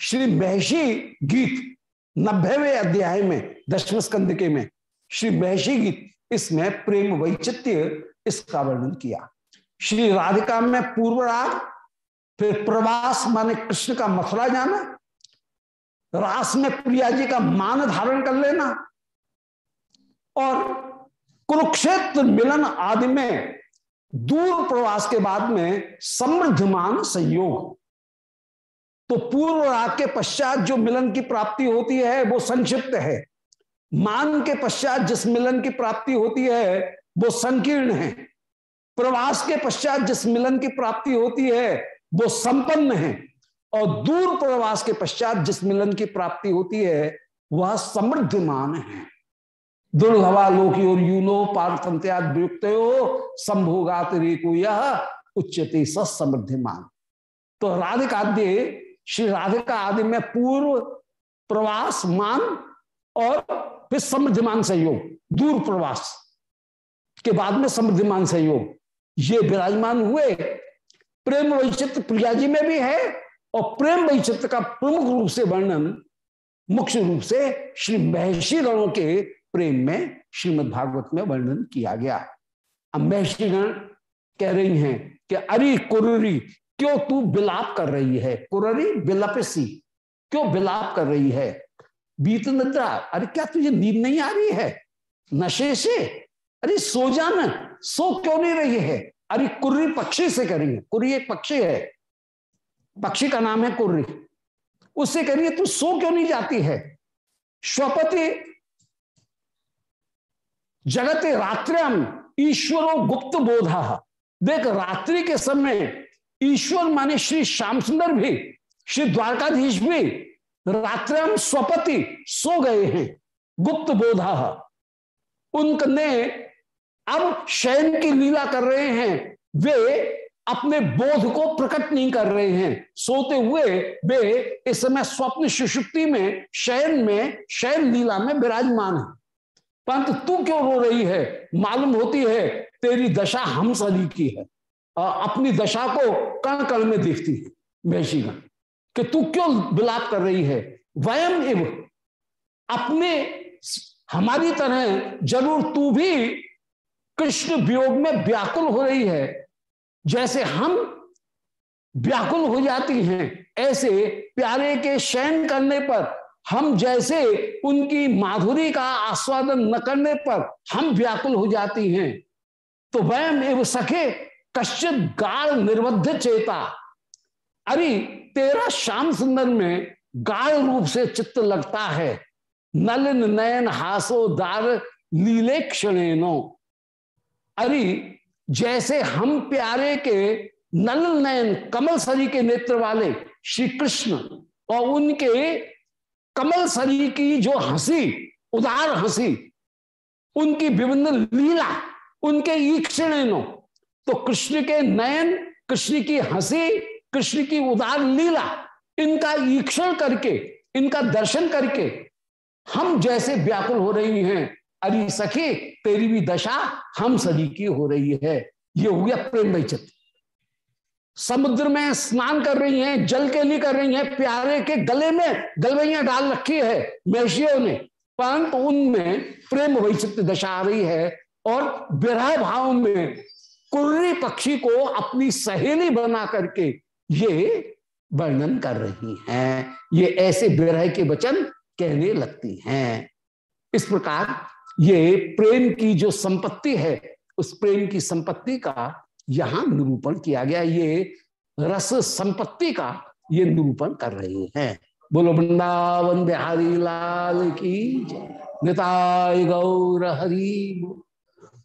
[SPEAKER 2] श्री महषी गीत नब्बेवे अध्याय में, दशम स्कंद के में, श्री महषी गीत, इसमें प्रेम वैचित्य इसका वर्णन किया। श्री राधिका में पूर्व राग फिर प्रवास माने कृष्ण का मथुरा जाना रास में प्रिया जी का मान धारण कर लेना और कुरुक्षेत्र मिलन आदि में दूर प्रवास के बाद में समृद्धमान संयोग। तो पूर्व राग के पश्चात जो मिलन की प्राप्ति होती है, वो संक्षिप्त है। मान के पश्चात जिस मिलन की प्राप्ति होती है, वो संकीर्ण है। प्रवास के पश्चात जिस मिलन की प्राप्ति होती है, वो संपन्न है। और दूर प्रवास के पश्चात जिस मिलन की प्राप्ति होती है, वह समृद्धमान है। दुर्लभा लोकी और यूनो पार्थंत्याद वियुक्त संभोगात रेको यह उच्चते समृद्धिमान। तो राधिकाद्य, श्री राधिका आदि में पूर्व प्रवास मान और फिर समृद्धिमान संयोग, दूर प्रवास के बाद में समृद्धिमान संयोग। ये विराजमान हुए। प्रेम वैचित्र प्रिया जी में भी है और प्रेम वैचित्र का प्रमुख रूप से वर्णन मुख्य रूप से श्री महर्षि गणों के प्रेम में श्रीमद भागवत में वर्णन किया गया। अब महर्षि गण कह रही हैं कि, अरे कुररी, क्यों तू बिलाप कर रही है? कुररी बिलपसी क्यों बिलाप कर रही है? बीत निद्रा, अरे क्या तुझे नींद नहीं आ रही है? नशे से? अरे सो जाना सो क्यों नहीं रही है? अरे कुर्री पक्षी से करेंगे कुर्री एक पक्षी है। पक्षी का नाम है कुर्री। उससे कह रही है, तू सो क्यों नहीं जाती है? स्वपति जगत रात्र्यम ईश्वरो गुप्त बोधा। देख, रात्रि के समय ईश्वर माने श्री श्याम सुंदर भी, श्री द्वारकाधीश भी, रात्र्यम स्वपति सो गए हैं, गुप्त बोधा। उनने अब शयन की लीला कर रहे हैं। वे अपने बोध को प्रकट नहीं कर रहे हैं। सोते हुए वे इस समय स्वप्न सुषुप्ति में, शयन में, शयन लीला में विराजमान है। परंतु तू क्यों रो रही है? मालूम होती है, तेरी दशा हम सदी की है। अपनी दशा को कण कण में देखती है महषीगण कि तू क्यों विलाप कर रही है? वयम इव। अपने हमारी तरह ज़रूर तू भी कृष्ण वियोग में व्याकुल हो रही है। जैसे हम व्याकुल हो जाती हैं, ऐसे प्यारे के शयन करने पर, हम जैसे उनकी माधुरी का आस्वादन न करने पर हम व्याकुल हो जाती हैं। तो वयम एवं सखे कश्चित गाढ़ निर्बद्ध चेता। अरे, तेरा श्याम सुंदर में गाढ़ रूप से चित्त लगता है। नलिन नयन हासो दार लीले क्षणेनो। अरे जैसे हम प्यारे के नल नयन कमल सरी के नेत्र वाले श्री कृष्ण और उनके कमल सरी की जो हँसी, उदार हँसी, उनकी विभिन्न लीला, उनके ईक्षणेनो तो कृष्ण के नयन, कृष्ण की हँसी, कृष्ण की उदार लीला, इनका ईक्षण करके, इनका दर्शन करके हम जैसे व्याकुल हो रही हैं। अरे सखी, तेरी भी दशा हम सभी की हो रही है। ये हो गया प्रेम वैचित्र समुद्र में स्नान कर रही हैं, जल के लिए कर रही हैं, प्यारे के गले में गलवैया डाल रखी है महषियों ने। परंतु उनमें प्रेम वैचित्र दशा आ रही है और विरह भाव में कुर्री पक्षी को अपनी सहेली बना करके ये वर्णन कर रही हैं। ये ऐसे विरह के वचन कहने लगती हैं। इस प्रकार ये प्रेम की जो संपत्ति है, उस प्रेम की संपत्ति का यहाँ निरूपण किया गया। ये रस संपत्ति का ये निरूपण कर रहे हैं। बोलो, वृंदावन बिहारी लाल की निताय गौर हरि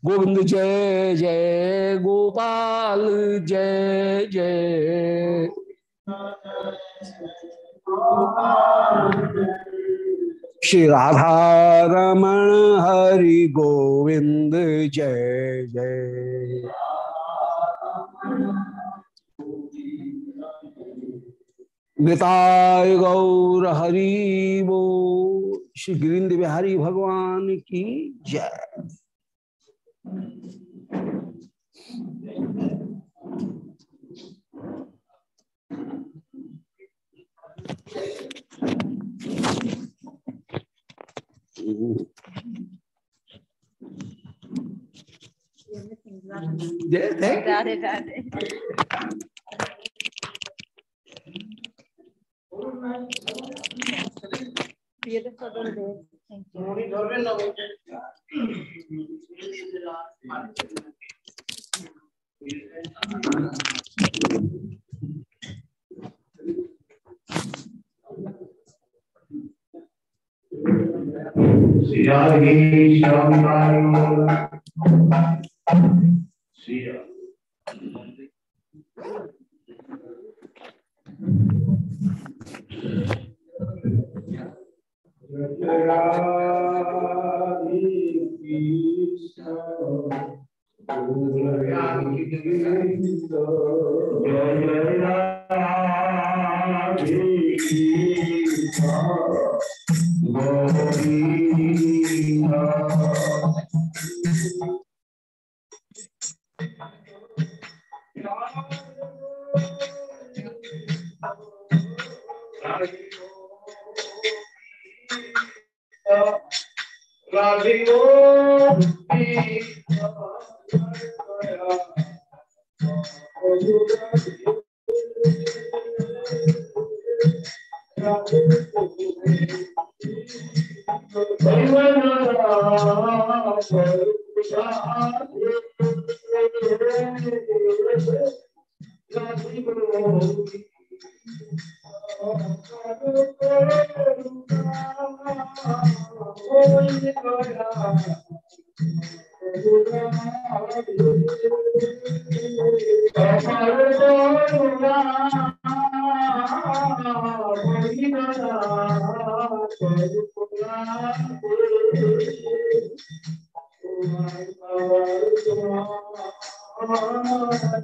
[SPEAKER 2] गोविंद जय जय गोपाल, जय जय। श्री राधा रमण हरि गोविंद जय जय। निताय गौर हरि वो। श्री गिरिंद बिहारी भगवान की जय।
[SPEAKER 3] Radhe Radhe Beautiful day.